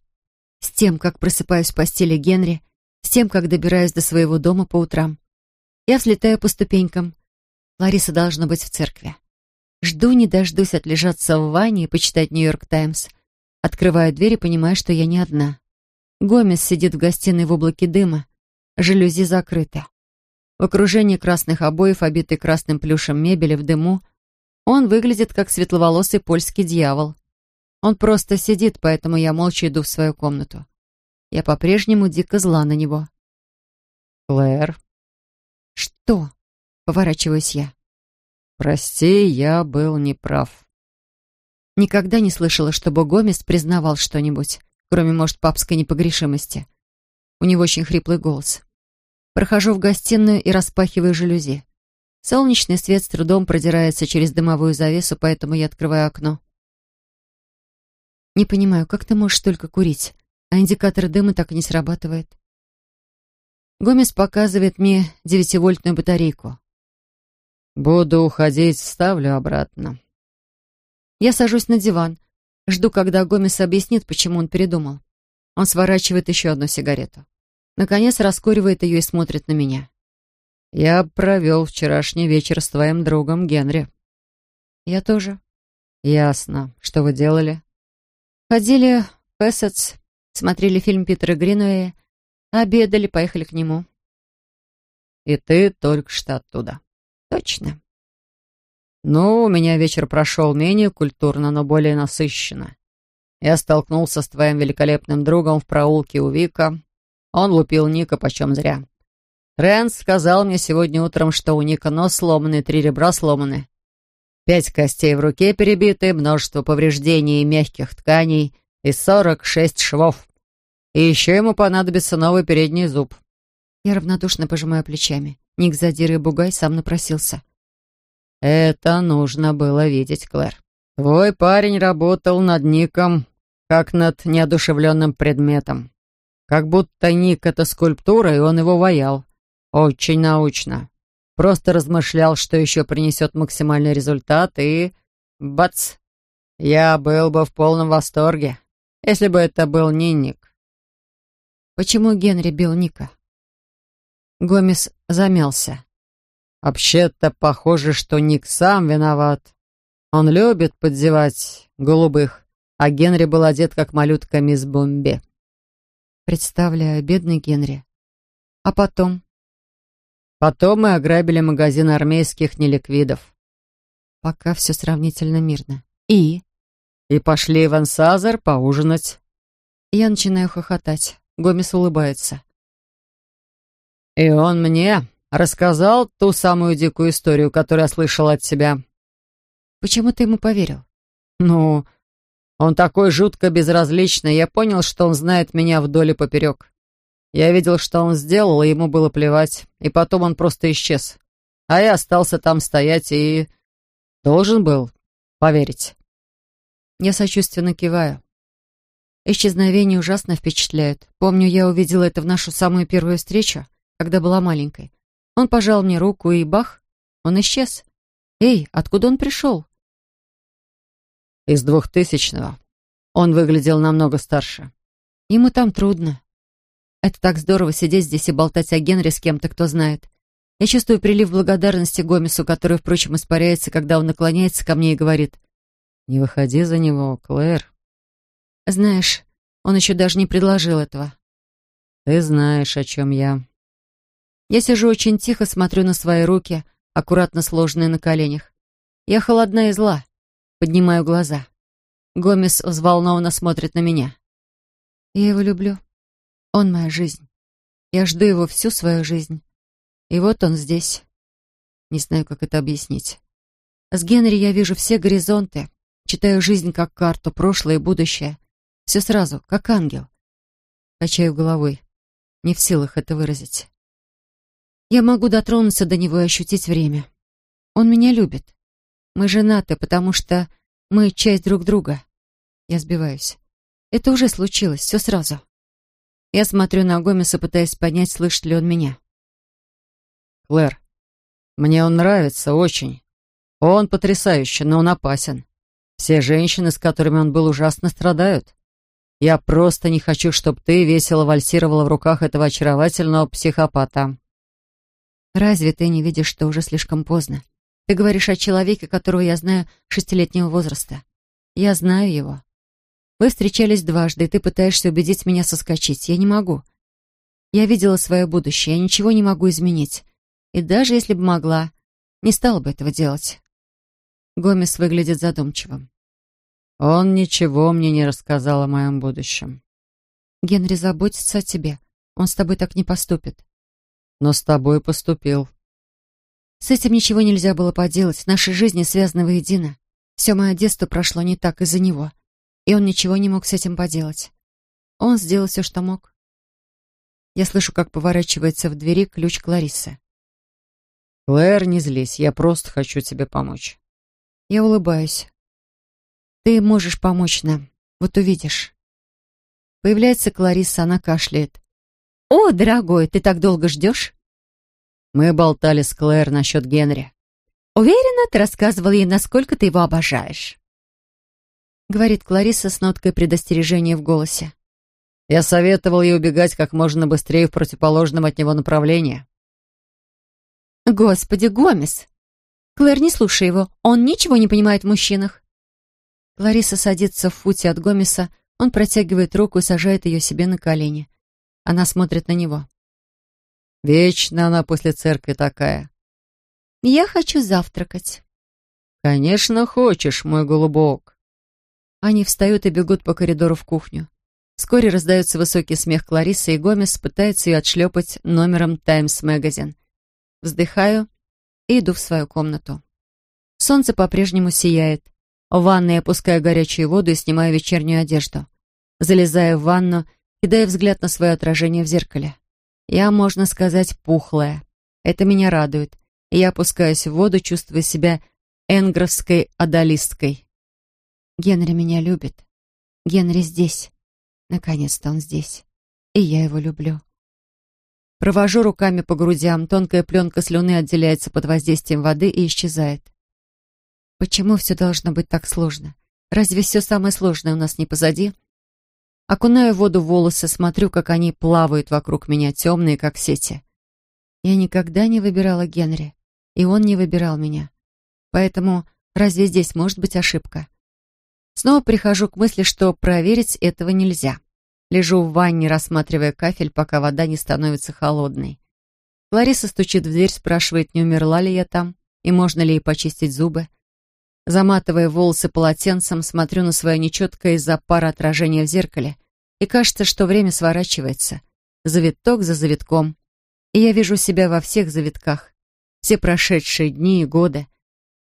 С тем, как просыпаюсь в постели Генри, с тем, как добираюсь до своего дома по утрам. Я взлетаю по ступенькам. Лариса должна быть в церкви. Жду не дождусь отлежаться в ванне и почитать «Нью-Йорк Таймс». Открываю дверь и понимаю, что я не одна. Гомес сидит в гостиной в облаке дыма. Жалюзи закрыты. В окружении красных обоев, обитой красным плюшем мебели в дыму, он выглядит как светловолосый польский дьявол. Он просто сидит, поэтому я молча иду в свою комнату. Я по-прежнему дико зла на него. «Клэр?» «Что?» — поворачиваюсь я. «Прости, я был неправ». Никогда не слышала, чтобы Гомес признавал что-нибудь, кроме, может, папской непогрешимости. У него очень хриплый голос. Прохожу в гостиную и распахиваю жалюзи. Солнечный свет с трудом продирается через дымовую завесу, поэтому я открываю окно. Не понимаю, как ты можешь только курить, а индикатор дыма так и не срабатывает. Гомес показывает мне девятивольтную батарейку. «Буду уходить, ставлю обратно». Я сажусь на диван, жду, когда Гомес объяснит, почему он передумал. Он сворачивает еще одну сигарету. Наконец раскуривает ее и смотрит на меня. «Я провел вчерашний вечер с твоим другом Генри». «Я тоже». «Ясно. Что вы делали?» «Ходили в Эссетс, смотрели фильм Питера Гринуэя, обедали, поехали к нему». «И ты только что оттуда?» «Точно». «Ну, у меня вечер прошел менее культурно, но более насыщенно. Я столкнулся с твоим великолепным другом в проулке у Вика, он лупил Ника почем зря. Рэнс сказал мне сегодня утром, что у Ника нос сломанный, три ребра сломаны. Пять костей в руке перебиты, множество повреждений мягких тканей и сорок шесть швов. И еще ему понадобится новый передний зуб. Я равнодушно пожимаю плечами. Ник Задир и Бугай сам напросился. Это нужно было видеть, Клэр. Твой парень работал над Ником, как над неодушевленным предметом. Как будто Ник — это скульптура, и он его ваял. Очень научно. Просто размышлял, что еще принесет максимальный результат, и... Бац! Я был бы в полном восторге, если бы это был не Ник. Почему Генри бил Ника? Гомес замялся. Вообще-то похоже, что Ник сам виноват. Он любит подзевать голубых, а Генри был одет как малютка мисс Бомбе. Представляю, бедный Генри. А потом? Потом мы ограбили магазин армейских неликвидов. Пока все сравнительно мирно. И? И пошли в Ансазер поужинать. Я начинаю хохотать. Гомес улыбается. И он мне рассказал ту самую дикую историю, которую я слышал от тебя. Почему ты ему поверил? Ну, он такой жутко безразличный, я понял, что он знает меня вдоль и поперек. Я видел, что он сделал, и ему было плевать, и потом он просто исчез. А я остался там стоять и... должен был поверить. Я сочувственно киваю. Исчезновения ужасно впечатляют. Помню, я увидела это в нашу самую первую встречу, когда была маленькой. Он пожал мне руку, и бах, он исчез. Эй, откуда он пришел? из двухтысячного. Он выглядел намного старше. Ему там трудно. Это так здорово сидеть здесь и болтать о Генри с кем-то, кто знает. Я чувствую прилив благодарности Гомесу, который, впрочем, испаряется, когда он наклоняется ко мне и говорит. «Не выходи за него, Клэр». Знаешь, он еще даже не предложил этого. Ты знаешь, о чем я. Я сижу очень тихо, смотрю на свои руки, аккуратно сложенные на коленях. Я холодна и зла. Поднимаю глаза. Гомес взволнованно смотрит на меня. Я его люблю. Он моя жизнь. Я жду его всю свою жизнь. И вот он здесь. Не знаю, как это объяснить. С Генри я вижу все горизонты, читаю жизнь как карту, прошлое и будущее. Все сразу, как ангел. Качаю головой, не в силах это выразить. Я могу дотронуться до него и ощутить время. Он меня любит. Мы женаты, потому что мы часть друг друга. Я сбиваюсь. Это уже случилось, все сразу. Я смотрю на Гомеса, пытаясь понять, слышит ли он меня. «Клэр, мне он нравится очень. Он потрясающий, но он опасен. Все женщины, с которыми он был, ужасно страдают. Я просто не хочу, чтобы ты весело вальсировала в руках этого очаровательного психопата». «Разве ты не видишь, что уже слишком поздно? Ты говоришь о человеке, которого я знаю шестилетнего возраста. Я знаю его. Вы встречались дважды, и ты пытаешься убедить меня соскочить. Я не могу. Я видела свое будущее, я ничего не могу изменить. И даже если бы могла, не стала бы этого делать. Гомес выглядит задумчивым. Он ничего мне не рассказал о моем будущем. Генри заботится о тебе. Он с тобой так не поступит. Но с тобой поступил. С этим ничего нельзя было поделать. Наши жизни связаны воедино. Все мое детство прошло не так из-за него и он ничего не мог с этим поделать. Он сделал все, что мог. Я слышу, как поворачивается в двери ключ Кларисы. «Клэр, не злись, я просто хочу тебе помочь». Я улыбаюсь. «Ты можешь помочь нам, вот увидишь». Появляется Клариса, она кашляет. «О, дорогой, ты так долго ждешь?» Мы болтали с Клэр насчет Генри. «Уверена, ты рассказывал ей, насколько ты его обожаешь». — говорит Клариса с ноткой предостережения в голосе. «Я советовал ей убегать как можно быстрее в противоположном от него направлении». «Господи, Гомес! Клэр, не слушай его, он ничего не понимает в мужчинах». Клариса садится в футе от Гомеса, он протягивает руку и сажает ее себе на колени. Она смотрит на него. «Вечно она после церкви такая». «Я хочу завтракать». «Конечно хочешь, мой голубок». Они встают и бегут по коридору в кухню. Вскоре раздается высокий смех Кларисы, и Гомес пытается ее отшлепать номером «Таймс Magazine. Вздыхаю и иду в свою комнату. Солнце по-прежнему сияет. В ванной опускаю горячую воду и снимаю вечернюю одежду. Залезаю в ванну, кидаю взгляд на свое отражение в зеркале. Я, можно сказать, пухлая. Это меня радует. И я опускаюсь в воду, чувствуя себя энгровской адалисткой. Генри меня любит. Генри здесь. Наконец-то он здесь. И я его люблю. Провожу руками по грудям, тонкая пленка слюны отделяется под воздействием воды и исчезает. Почему все должно быть так сложно? Разве все самое сложное у нас не позади? Окунаю воду в волосы, смотрю, как они плавают вокруг меня, темные, как сети. Я никогда не выбирала Генри, и он не выбирал меня. Поэтому разве здесь может быть ошибка? Снова прихожу к мысли, что проверить этого нельзя. Лежу в ванне, рассматривая кафель, пока вода не становится холодной. Лариса стучит в дверь, спрашивает, не умерла ли я там, и можно ли ей почистить зубы. Заматывая волосы полотенцем, смотрю на свое нечеткое из-за пара отражения в зеркале, и кажется, что время сворачивается. Завиток за завитком. И я вижу себя во всех завитках. Все прошедшие дни и годы.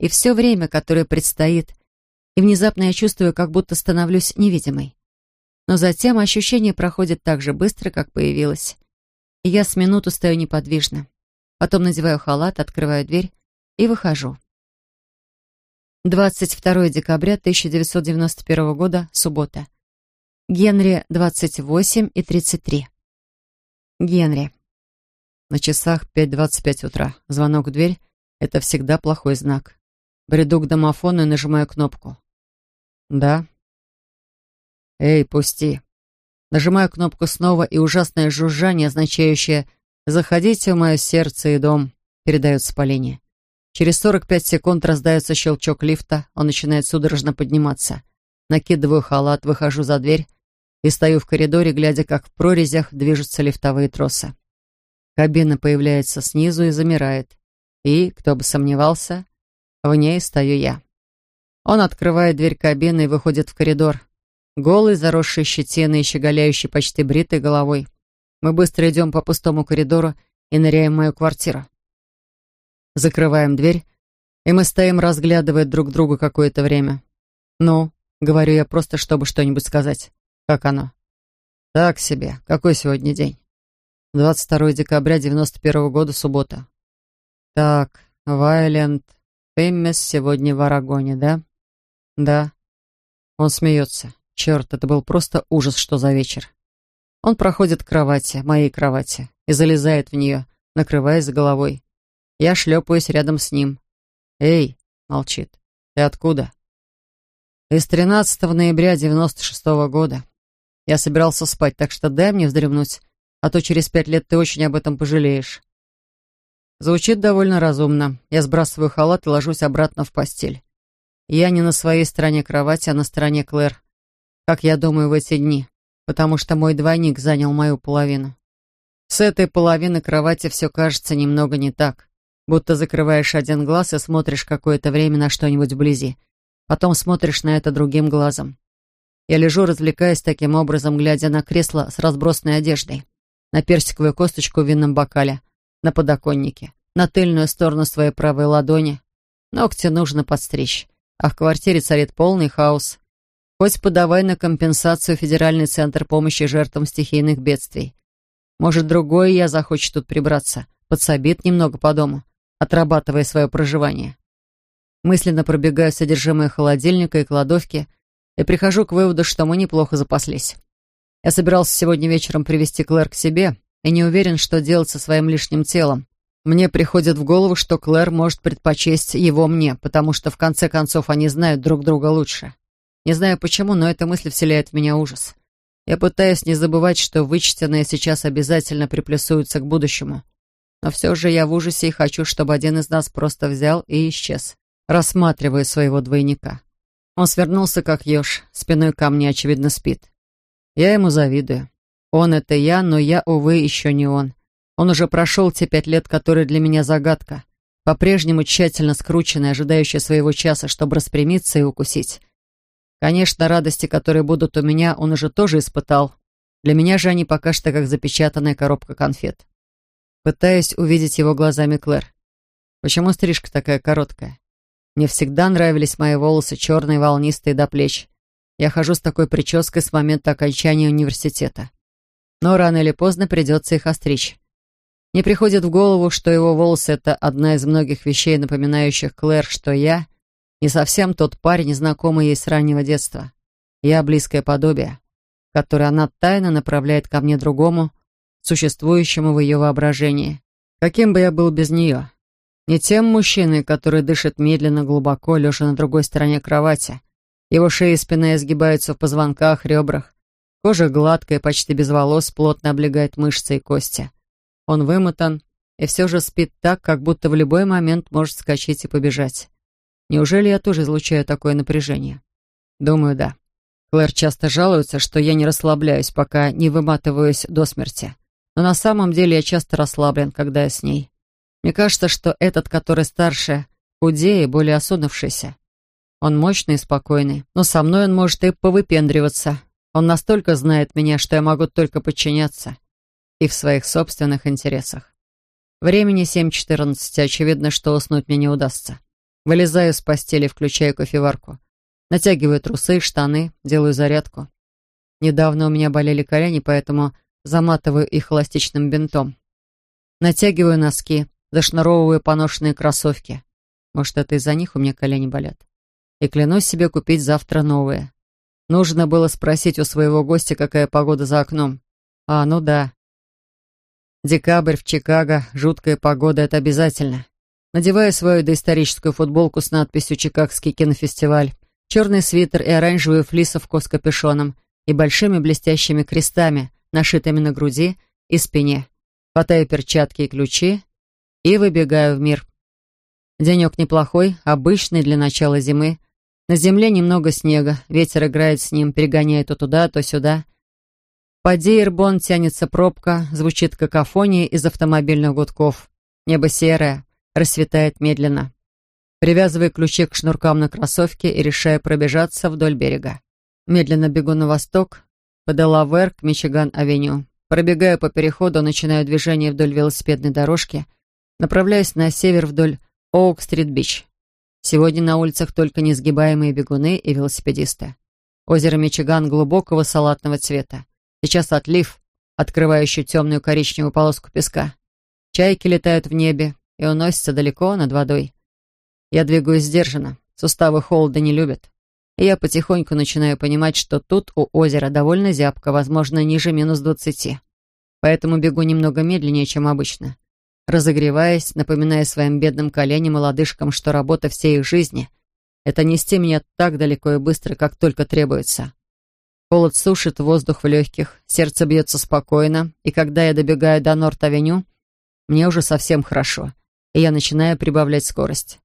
И все время, которое предстоит, и внезапно я чувствую, как будто становлюсь невидимой. Но затем ощущение проходит так же быстро, как появилось. И я с минуту стою неподвижно. Потом надеваю халат, открываю дверь и выхожу. 22 декабря 1991 года, суббота. Генри, 28 и 33. Генри. На часах 5.25 утра. Звонок в дверь — это всегда плохой знак. Бреду к домофону и нажимаю кнопку. «Да». «Эй, пусти». Нажимаю кнопку снова, и ужасное жужжание, означающее «Заходите в мое сердце и дом», передается по линии. Через 45 секунд раздается щелчок лифта, он начинает судорожно подниматься. Накидываю халат, выхожу за дверь и стою в коридоре, глядя, как в прорезях движутся лифтовые тросы. Кабина появляется снизу и замирает. И, кто бы сомневался, в ней стою я. Он открывает дверь кабины и выходит в коридор. Голый, заросший щетиной и щеголяющий почти бритой головой. Мы быстро идем по пустому коридору и ныряем в мою квартиру. Закрываем дверь, и мы стоим, разглядывая друг друга какое-то время. «Ну», — говорю я просто, чтобы что-нибудь сказать. «Как оно?» «Так себе. Какой сегодня день?» 22 декабря 91 -го года, суббота. «Так, Вайленд Эммес сегодня в Арагоне, да?» «Да». Он смеется. Черт, это был просто ужас, что за вечер. Он проходит к кровати, моей кровати, и залезает в нее, накрываясь головой. Я шлепаюсь рядом с ним. «Эй!» — молчит. «Ты откуда?» «Из 13 ноября 96 -го года. Я собирался спать, так что дай мне вздремнуть, а то через пять лет ты очень об этом пожалеешь». Звучит довольно разумно. Я сбрасываю халат и ложусь обратно в постель. Я не на своей стороне кровати, а на стороне Клэр. Как я думаю в эти дни, потому что мой двойник занял мою половину. С этой половины кровати все кажется немного не так. Будто закрываешь один глаз и смотришь какое-то время на что-нибудь вблизи. Потом смотришь на это другим глазом. Я лежу, развлекаясь таким образом, глядя на кресло с разбросанной одеждой, на персиковую косточку в винном бокале, на подоконнике, на тыльную сторону своей правой ладони. Ногти нужно подстричь, а в квартире царит полный хаос. Хоть подавай на компенсацию Федеральный центр помощи жертвам стихийных бедствий. Может, другой я захочет тут прибраться, подсобит немного по дому отрабатывая свое проживание. Мысленно пробегаю содержимое холодильника и кладовки и прихожу к выводу, что мы неплохо запаслись. Я собирался сегодня вечером привести Клэр к себе и не уверен, что делать со своим лишним телом. Мне приходит в голову, что Клэр может предпочесть его мне, потому что в конце концов они знают друг друга лучше. Не знаю почему, но эта мысль вселяет в меня ужас. Я пытаюсь не забывать, что вычтенное сейчас обязательно приплюсуется к будущему. Но все же я в ужасе и хочу, чтобы один из нас просто взял и исчез, рассматривая своего двойника. Он свернулся, как еж, спиной ко мне, очевидно, спит. Я ему завидую. Он — это я, но я, увы, еще не он. Он уже прошел те пять лет, которые для меня загадка, по-прежнему тщательно скрученный, ожидающий своего часа, чтобы распрямиться и укусить. Конечно, радости, которые будут у меня, он уже тоже испытал. Для меня же они пока что как запечатанная коробка конфет пытаясь увидеть его глазами Клэр. «Почему стрижка такая короткая? Мне всегда нравились мои волосы, черные, волнистые до плеч. Я хожу с такой прической с момента окончания университета. Но рано или поздно придется их остричь. Мне приходит в голову, что его волосы — это одна из многих вещей, напоминающих Клэр, что я не совсем тот парень, знакомый ей с раннего детства. Я близкое подобие, которое она тайно направляет ко мне другому, существующему в ее воображении. Каким бы я был без нее? Не тем мужчиной, который дышит медленно, глубоко, лежа на другой стороне кровати. Его шея и спина изгибаются в позвонках, ребрах. Кожа гладкая, почти без волос, плотно облегает мышцы и кости. Он вымотан и все же спит так, как будто в любой момент может скачать и побежать. Неужели я тоже излучаю такое напряжение? Думаю, да. Клэр часто жалуется, что я не расслабляюсь, пока не выматываюсь до смерти. Но на самом деле я часто расслаблен, когда я с ней. Мне кажется, что этот, который старше, худее, более осунувшийся. Он мощный и спокойный, но со мной он может и повыпендриваться. Он настолько знает меня, что я могу только подчиняться. И в своих собственных интересах. Времени 7.14, очевидно, что уснуть мне не удастся. Вылезаю с постели, включаю кофеварку. Натягиваю трусы, штаны, делаю зарядку. Недавно у меня болели колени, поэтому заматываю их эластичным бинтом. Натягиваю носки, зашнуровываю поношенные кроссовки. Может, это из-за них у меня колени болят. И клянусь себе купить завтра новые. Нужно было спросить у своего гостя, какая погода за окном. А, ну да. Декабрь в Чикаго, жуткая погода, это обязательно. Надеваю свою доисторическую футболку с надписью «Чикагский кинофестиваль», черный свитер и оранжевую флисовку с капюшоном и большими блестящими крестами, нашитыми на груди и спине. Хватаю перчатки и ключи и выбегаю в мир. Денек неплохой, обычный для начала зимы. На земле немного снега, ветер играет с ним, перегоняет то туда, то сюда. По Дейрбон тянется пробка, звучит какофония из автомобильных гудков. Небо серое, рассветает медленно. Привязываю ключи к шнуркам на кроссовке и решаю пробежаться вдоль берега. Медленно бегу на восток, по Делавер к Мичиган-авеню. Пробегаю по переходу, начинаю движение вдоль велосипедной дорожки, направляюсь на север вдоль Оук-стрит-бич. Сегодня на улицах только несгибаемые бегуны и велосипедисты. Озеро Мичиган глубокого салатного цвета. Сейчас отлив, открывающий темную коричневую полоску песка. Чайки летают в небе и уносятся далеко над водой. Я двигаюсь сдержанно, суставы холода не любят. И я потихоньку начинаю понимать, что тут у озера довольно зябко, возможно, ниже минус двадцати. Поэтому бегу немного медленнее, чем обычно. Разогреваясь, напоминая своим бедным коленям и лодыжкам, что работа всей их жизни — это нести меня так далеко и быстро, как только требуется. Холод сушит воздух в легких, сердце бьется спокойно, и когда я добегаю до Норт-авеню, мне уже совсем хорошо, и я начинаю прибавлять скорость.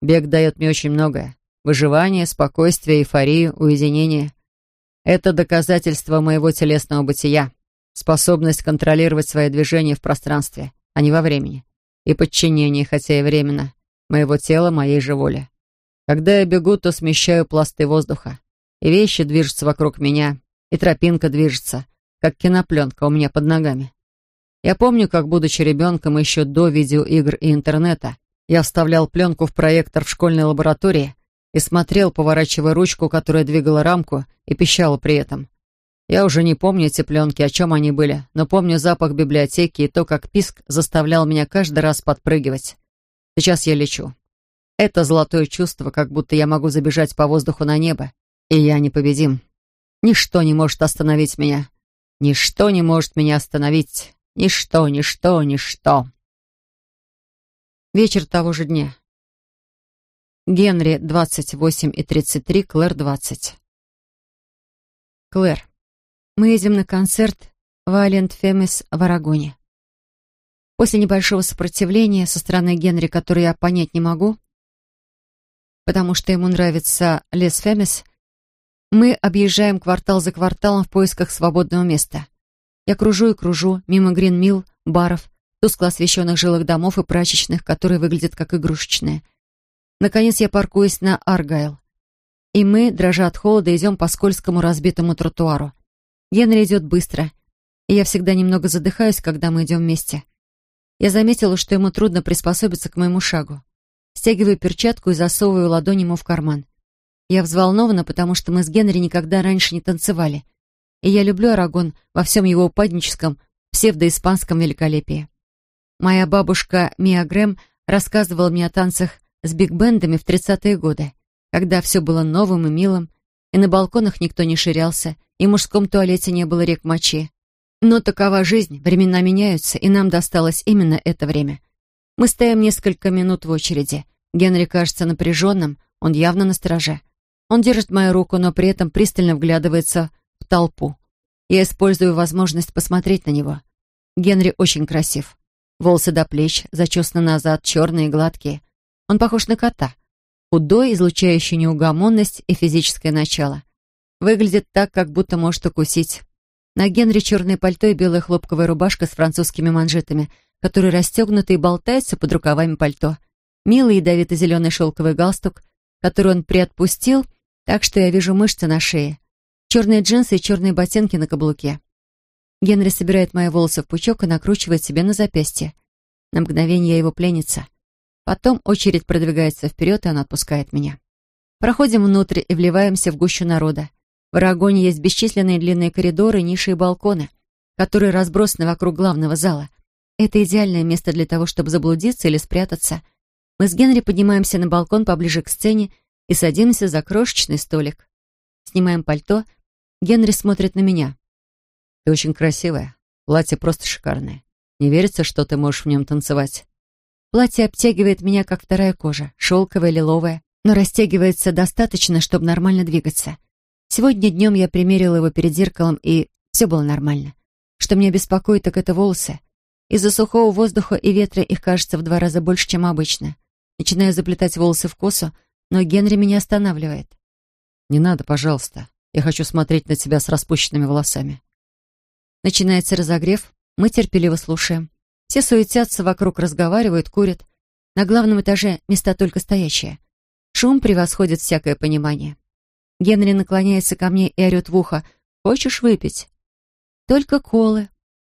Бег дает мне очень многое. Выживание, спокойствие, эйфорию, уединение. Это доказательство моего телесного бытия, способность контролировать свои движения в пространстве, а не во времени, и подчинение, хотя и временно, моего тела моей же воле. Когда я бегу, то смещаю пласты воздуха, и вещи движутся вокруг меня, и тропинка движется, как кинопленка у меня под ногами. Я помню, как, будучи ребенком еще до видеоигр и интернета, я вставлял пленку в проектор в школьной лаборатории и смотрел, поворачивая ручку, которая двигала рамку, и пищала при этом. Я уже не помню эти пленки, о чем они были, но помню запах библиотеки и то, как писк заставлял меня каждый раз подпрыгивать. Сейчас я лечу. Это золотое чувство, как будто я могу забежать по воздуху на небо, и я непобедим. Ничто не может остановить меня. Ничто не может меня остановить. Ничто, ничто, ничто. Вечер того же дня. Генри, 28 и 33, Клэр, 20. Клэр. Мы едем на концерт Валент Фемис в Арагоне. После небольшого сопротивления со стороны Генри, который я понять не могу, потому что ему нравится Лес Фемис, мы объезжаем квартал за кварталом в поисках свободного места. Я кружу и кружу мимо Гринмилл, баров, тускло освещенных жилых домов и прачечных, которые выглядят как игрушечные. Наконец я паркуюсь на Аргайл. И мы, дрожа от холода, идем по скользкому разбитому тротуару. Генри идет быстро, и я всегда немного задыхаюсь, когда мы идем вместе. Я заметила, что ему трудно приспособиться к моему шагу. Стягиваю перчатку и засовываю ладонь ему в карман. Я взволнована, потому что мы с Генри никогда раньше не танцевали. И я люблю Арагон во всем его упадническом, псевдоиспанском великолепии. Моя бабушка Мия Грэм рассказывала мне о танцах с биг-бендами в 30-е годы, когда все было новым и милым, и на балконах никто не ширялся, и в мужском туалете не было рек мочи. Но такова жизнь, времена меняются, и нам досталось именно это время. Мы стоим несколько минут в очереди. Генри кажется напряженным, он явно на страже. Он держит мою руку, но при этом пристально вглядывается в толпу. Я использую возможность посмотреть на него. Генри очень красив. Волосы до плеч, зачесаны назад, черные и гладкие. Он похож на кота. Худой, излучающий неугомонность и физическое начало. Выглядит так, как будто может укусить. На Генри черное пальто и белая хлопковая рубашка с французскими манжетами, которые расстегнуты и болтаются под рукавами пальто. Милый ядовито-зеленый шелковый галстук, который он приотпустил — так что я вижу мышцы на шее, черные джинсы и черные ботинки на каблуке. Генри собирает мои волосы в пучок и накручивает себе на запястье. На мгновение я его пленница. Потом очередь продвигается вперед, и он отпускает меня. Проходим внутрь и вливаемся в гущу народа. В Арагоне есть бесчисленные длинные коридоры, ниши и балконы, которые разбросаны вокруг главного зала. Это идеальное место для того, чтобы заблудиться или спрятаться. Мы с Генри поднимаемся на балкон поближе к сцене и садимся за крошечный столик. Снимаем пальто. Генри смотрит на меня. «Ты очень красивая. Платье просто шикарное. Не верится, что ты можешь в нем танцевать?» Платье обтягивает меня, как вторая кожа, шелковая, лиловая, но растягивается достаточно, чтобы нормально двигаться. Сегодня днем я примерила его перед зеркалом, и все было нормально. Что меня беспокоит, так это волосы. Из-за сухого воздуха и ветра их кажется в два раза больше, чем обычно. Начинаю заплетать волосы в косу, но Генри меня останавливает. «Не надо, пожалуйста. Я хочу смотреть на тебя с распущенными волосами». Начинается разогрев, мы терпеливо слушаем. Все суетятся вокруг, разговаривают, курят. На главном этаже места только стоящие. Шум превосходит всякое понимание. Генри наклоняется ко мне и орет в ухо. «Хочешь выпить?» «Только колы».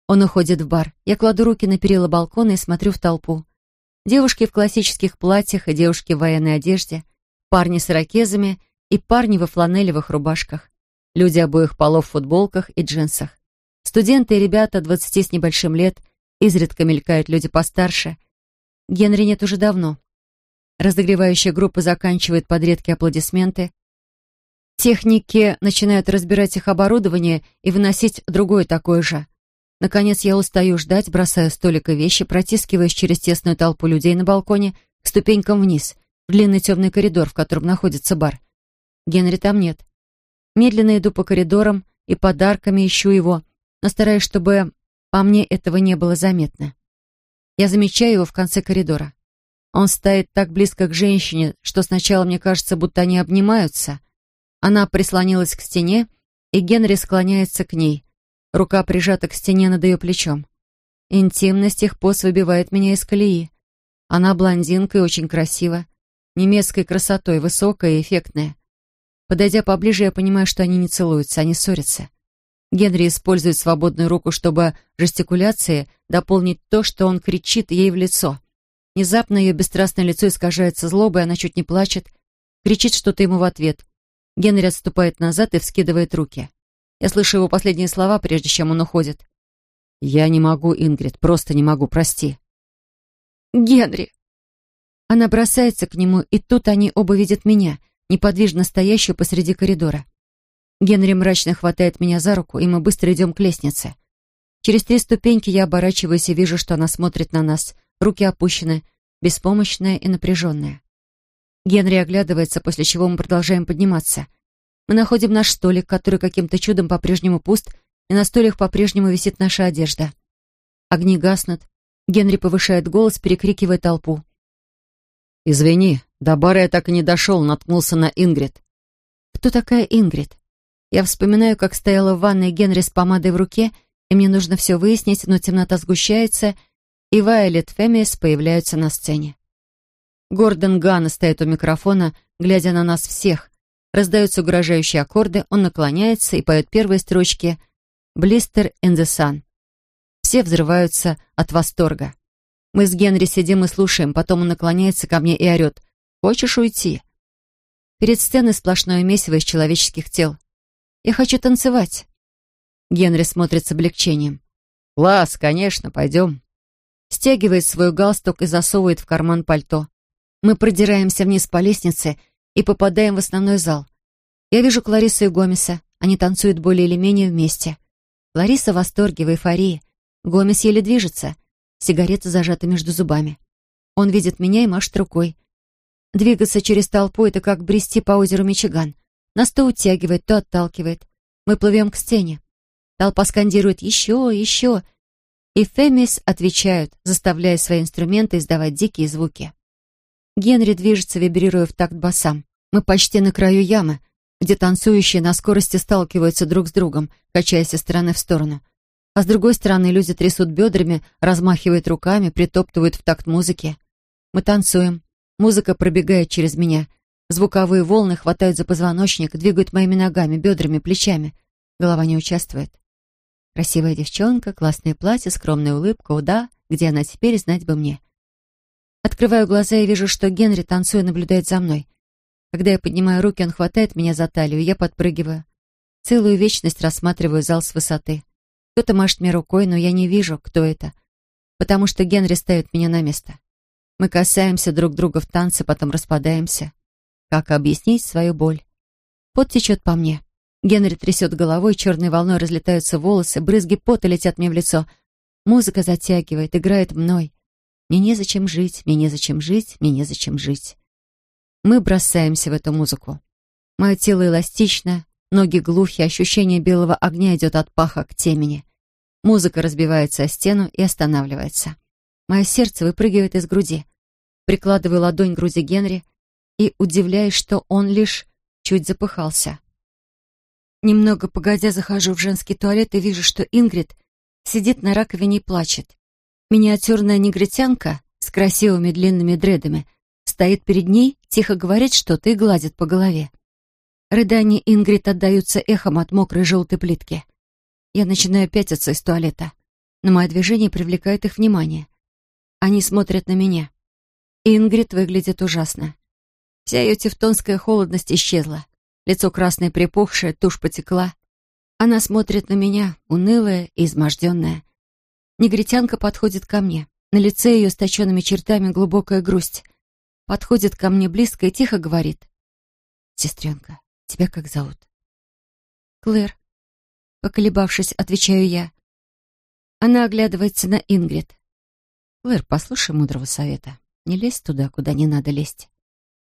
Он уходит в бар. Я кладу руки на перила балкона и смотрю в толпу. Девушки в классических платьях и девушки в военной одежде, парни с ирокезами и парни во фланелевых рубашках, люди обоих полов в футболках и джинсах. Студенты и ребята двадцати с небольшим лет, изредка мелькают люди постарше. Генри нет уже давно. Разогревающая группа заканчивает под редкие аплодисменты. Техники начинают разбирать их оборудование и выносить другое такое же. Наконец я устаю ждать, бросаю столик и вещи, протискиваясь через тесную толпу людей на балконе к ступенькам вниз, в длинный темный коридор, в котором находится бар. Генри там нет. Медленно иду по коридорам и подарками ищу его, но стараюсь, чтобы по мне этого не было заметно. Я замечаю его в конце коридора. Он стоит так близко к женщине, что сначала мне кажется, будто они обнимаются. Она прислонилась к стене, и Генри склоняется к ней. Рука прижата к стене над ее плечом. Интимность их поз выбивает меня из колеи. Она блондинка и очень красива. Немецкой красотой, высокая и эффектная. Подойдя поближе, я понимаю, что они не целуются, они ссорятся. Генри использует свободную руку, чтобы жестикуляции дополнить то, что он кричит ей в лицо. Внезапно ее бесстрастное лицо искажается злобой, она чуть не плачет, кричит что-то ему в ответ. Генри отступает назад и вскидывает руки. Я слышу его последние слова, прежде чем он уходит. «Я не могу, Ингрид, просто не могу, прости». «Генри!» Она бросается к нему, и тут они оба видят меня, неподвижно стоящую посреди коридора. Генри мрачно хватает меня за руку, и мы быстро идем к лестнице. Через три ступеньки я оборачиваюсь и вижу, что она смотрит на нас, руки опущены, беспомощная и напряженная. Генри оглядывается, после чего мы продолжаем подниматься. Мы находим наш столик, который каким-то чудом по-прежнему пуст, и на столик по-прежнему висит наша одежда. Огни гаснут. Генри повышает голос, перекрикивая толпу. «Извини, до бара я так и не дошел, наткнулся на Ингрид». «Кто такая Ингрид?» Я вспоминаю, как стояла в ванной Генри с помадой в руке, и мне нужно все выяснить, но темнота сгущается, и Вайолет Фемис появляются на сцене. Гордон Ганна стоит у микрофона, глядя на нас всех, Раздаются угрожающие аккорды, он наклоняется и поет первые строчки «Blister in the Sun». Все взрываются от восторга. Мы с Генри сидим и слушаем, потом он наклоняется ко мне и орет «Хочешь уйти?» Перед сценой сплошное месиво из человеческих тел. «Я хочу танцевать». Генри смотрит с облегчением. «Класс, конечно, пойдем». Стягивает свой галстук и засовывает в карман пальто. Мы продираемся вниз по лестнице и попадаем в основной зал. Я вижу Кларису и Гомеса. Они танцуют более или менее вместе. Клариса в восторге, в эйфории. Гомес еле движется. Сигарета зажата между зубами. Он видит меня и машет рукой. Двигаться через толпу — это как брести по озеру Мичиган. Нас то утягивает, то отталкивает. Мы плывем к сцене. Толпа скандирует «Еще, еще!» И Фемис отвечают, заставляя свои инструменты издавать дикие звуки. Генри движется, вибрируя в такт басам. Мы почти на краю ямы, где танцующие на скорости сталкиваются друг с другом, качаясь из стороны в сторону. А с другой стороны люди трясут бедрами, размахивают руками, притоптывают в такт музыки. Мы танцуем. Музыка пробегает через меня. Звуковые волны хватают за позвоночник, двигают моими ногами, бедрами, плечами. Голова не участвует. Красивая девчонка, классное платье, скромная улыбка, уда, где она теперь, знать бы мне. Открываю глаза и вижу, что Генри, танцуя, наблюдает за мной. Когда я поднимаю руки, он хватает меня за талию, я подпрыгиваю. Целую вечность рассматриваю зал с высоты. Кто-то машет мне рукой, но я не вижу, кто это, потому что Генри ставит меня на место. Мы касаемся друг друга в танце, потом распадаемся. Как объяснить свою боль? Пот течет по мне. Генри трясет головой, черной волной разлетаются волосы, брызги пота летят мне в лицо. Музыка затягивает, играет мной. Мне незачем жить, мне незачем жить, мне незачем жить. Мы бросаемся в эту музыку. Мое тело эластично, ноги глухи, ощущение белого огня идет от паха к темени. Музыка разбивается о стену и останавливается. Мое сердце выпрыгивает из груди. Прикладываю ладонь к груди Генри и удивляюсь, что он лишь чуть запыхался. Немного погодя захожу в женский туалет и вижу, что Ингрид сидит на раковине и плачет. Миниатюрная негритянка с красивыми длинными дредами стоит перед ней, тихо говорит что-то и гладит по голове. Рыдания Ингрид отдаются эхом от мокрой желтой плитки. Я начинаю пятиться из туалета, но мое движение привлекает их внимание. Они смотрят на меня. Ингрид выглядит ужасно. Вся ее тевтонская холодность исчезла. Лицо красное припухшее, тушь потекла. Она смотрит на меня, унылая и изможденная. Негритянка подходит ко мне. На лице ее с точенными чертами глубокая грусть. Подходит ко мне близко и тихо говорит. «Сестренка, тебя как зовут?» «Клэр». Поколебавшись, отвечаю я. Она оглядывается на Ингрид. «Клэр, послушай мудрого совета. Не лезь туда, куда не надо лезть.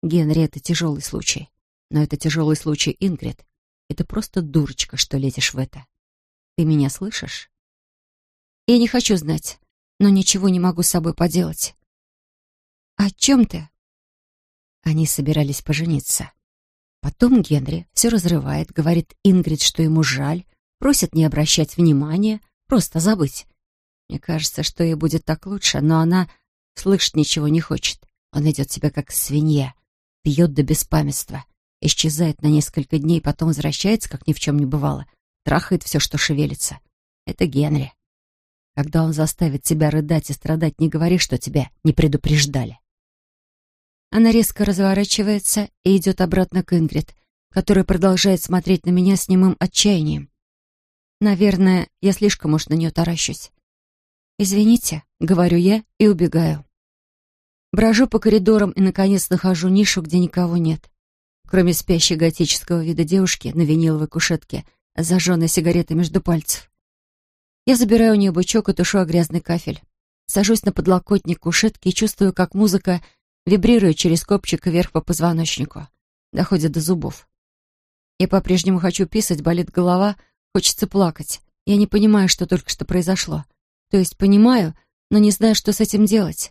Генри — это тяжелый случай. Но это тяжелый случай, Ингрид. Это просто дурочка, что лезешь в это. Ты меня слышишь?» «Я не хочу знать, но ничего не могу с собой поделать». «О чем ты?» Они собирались пожениться. Потом Генри все разрывает, говорит Ингрид, что ему жаль, просит не обращать внимания, просто забыть. Мне кажется, что ей будет так лучше, но она слышать ничего не хочет. Он идет себя как свинья, пьет до беспамятства, исчезает на несколько дней, потом возвращается, как ни в чем не бывало, трахает все, что шевелится. Это Генри. Когда он заставит тебя рыдать и страдать, не говори, что тебя не предупреждали. Она резко разворачивается и идет обратно к Ингрид, которая продолжает смотреть на меня с немым отчаянием. Наверное, я слишком уж на нее таращусь. «Извините», — говорю я и убегаю. Брожу по коридорам и, наконец, нахожу нишу, где никого нет. Кроме спящей готического вида девушки на виниловой кушетке, зажженной сигаретой между пальцев. Я забираю у нее бычок и тушу грязный кафель. Сажусь на подлокотник кушетки и чувствую, как музыка вибрирует через копчик вверх по позвоночнику. Доходит до зубов. Я по-прежнему хочу писать, болит голова, хочется плакать. Я не понимаю, что только что произошло. То есть понимаю, но не знаю, что с этим делать.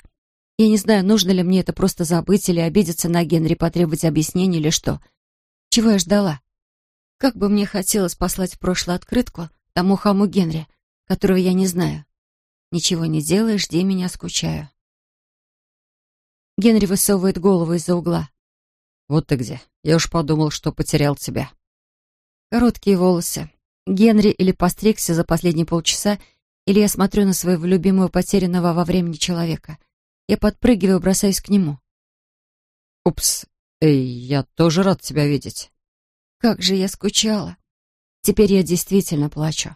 Я не знаю, нужно ли мне это просто забыть или обидеться на Генри, потребовать объяснений или что. Чего я ждала? Как бы мне хотелось послать в прошлое открытку тому хаму Генри, которого я не знаю. Ничего не делай, жди меня, скучаю. Генри высовывает голову из-за угла. «Вот ты где. Я уж подумал, что потерял тебя». Короткие волосы. Генри или постригся за последние полчаса, или я смотрю на своего любимого потерянного во времени человека. Я подпрыгиваю, бросаюсь к нему. «Упс, эй, я тоже рад тебя видеть». Как же я скучала. Теперь я действительно плачу.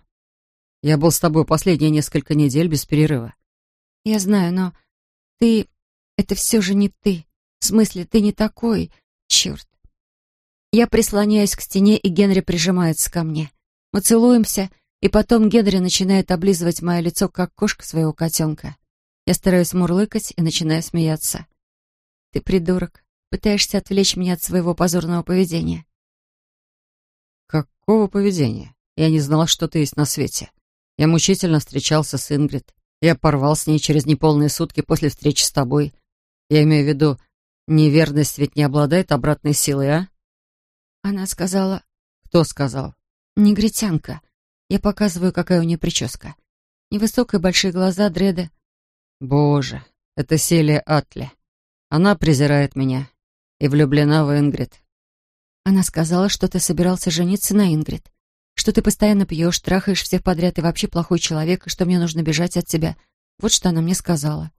Я был с тобой последние несколько недель без перерыва. Я знаю, но ты... Это все же не ты. В смысле, ты не такой. Черт. Я прислоняюсь к стене, и Генри прижимается ко мне. Мы целуемся, и потом Генри начинает облизывать мое лицо, как кошка своего котенка. Я стараюсь мурлыкать и начинаю смеяться. «Ты придурок. Пытаешься отвлечь меня от своего позорного поведения». «Какого поведения? Я не знала, что ты есть на свете. Я мучительно встречался с Ингрид. Я порвал с ней через неполные сутки после встречи с тобой. Я имею в виду, неверность ведь не обладает обратной силой, а?» Она сказала... «Кто сказал?» «Негритянка. Я показываю, какая у нее прическа. Невысокие большие глаза, дреды. Боже, это Селия Атли. Она презирает меня и влюблена в Ингрид. Она сказала, что ты собирался жениться на Ингрид, что ты постоянно пьешь, трахаешь всех подряд и вообще плохой человек, и что мне нужно бежать от тебя. Вот что она мне сказала.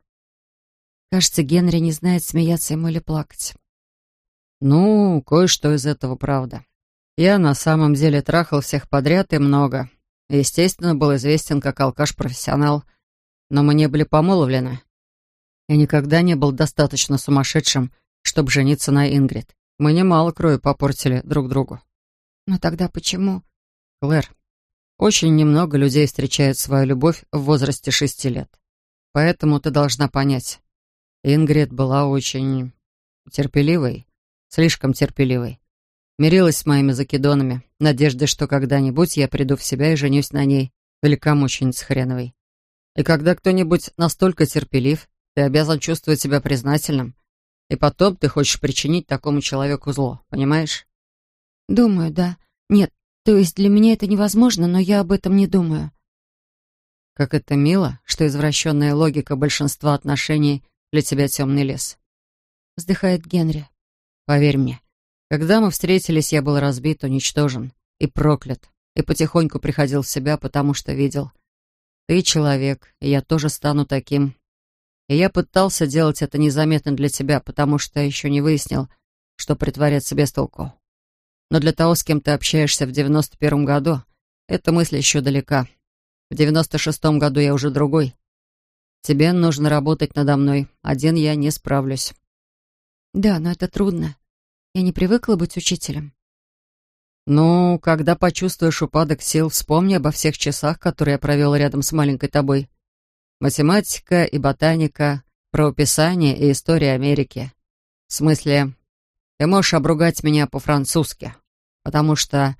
Кажется, Генри не знает, смеяться ему или плакать. Ну, кое-что из этого правда. Я на самом деле трахал всех подряд и много. Естественно, был известен как алкаш-профессионал, но мы не были помолвлены. Я никогда не был достаточно сумасшедшим, чтобы жениться на Ингрид. Мы немало крови попортили друг другу. Но тогда почему? Клэр, очень немного людей встречают свою любовь в возрасте шести лет. Поэтому ты должна понять. Ингрид была очень терпеливой, слишком терпеливой. Мирилась с моими закидонами, надеждой, что когда-нибудь я приду в себя и женюсь на ней, великомучениц хреновой. И когда кто-нибудь настолько терпелив, ты обязан чувствовать себя признательным. И потом ты хочешь причинить такому человеку зло, понимаешь? Думаю, да. Нет, то есть для меня это невозможно, но я об этом не думаю. Как это мило, что извращенная логика большинства отношений для тебя темный лес. Вздыхает Генри. Поверь мне, когда мы встретились, я был разбит, уничтожен и проклят, и потихоньку приходил в себя, потому что видел. Ты человек, и я тоже стану таким. И я пытался делать это незаметно для тебя, потому что еще не выяснил, что притворяться без толку. Но для того, с кем ты общаешься в девяносто первом году, эта мысль еще далека. В девяносто шестом году я уже другой. Тебе нужно работать надо мной. Один я не справлюсь. Да, но это трудно. Я не привыкла быть учителем. Ну, когда почувствуешь упадок сил, вспомни обо всех часах, которые я провел рядом с маленькой тобой. Математика и ботаника, правописание и история Америки. В смысле, ты можешь обругать меня по-французски, потому что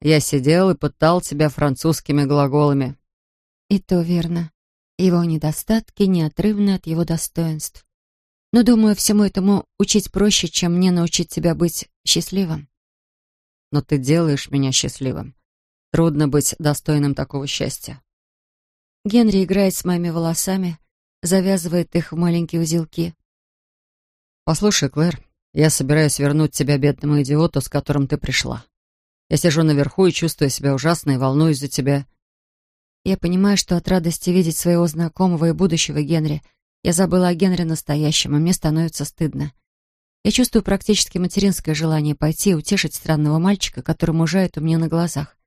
я сидел и пытал тебя французскими глаголами. И то верно. Его недостатки неотрывны от его достоинств. Но, думаю, всему этому учить проще, чем мне научить тебя быть счастливым. Но ты делаешь меня счастливым. Трудно быть достойным такого счастья. Генри играет с моими волосами, завязывает их в маленькие узелки. «Послушай, Клэр, я собираюсь вернуть тебя бедному идиоту, с которым ты пришла. Я сижу наверху и чувствую себя ужасно и волнуюсь за тебя». Я понимаю, что от радости видеть своего знакомого и будущего Генри я забыла о Генри настоящем, и мне становится стыдно. Я чувствую практически материнское желание пойти и утешить странного мальчика, который мужает у меня на глазах,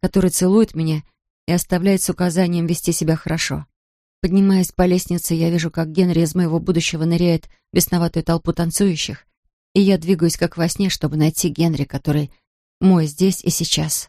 который целует меня и оставляет с указанием вести себя хорошо. Поднимаясь по лестнице, я вижу, как Генри из моего будущего ныряет в бесноватую толпу танцующих, и я двигаюсь как во сне, чтобы найти Генри, который мой здесь и сейчас.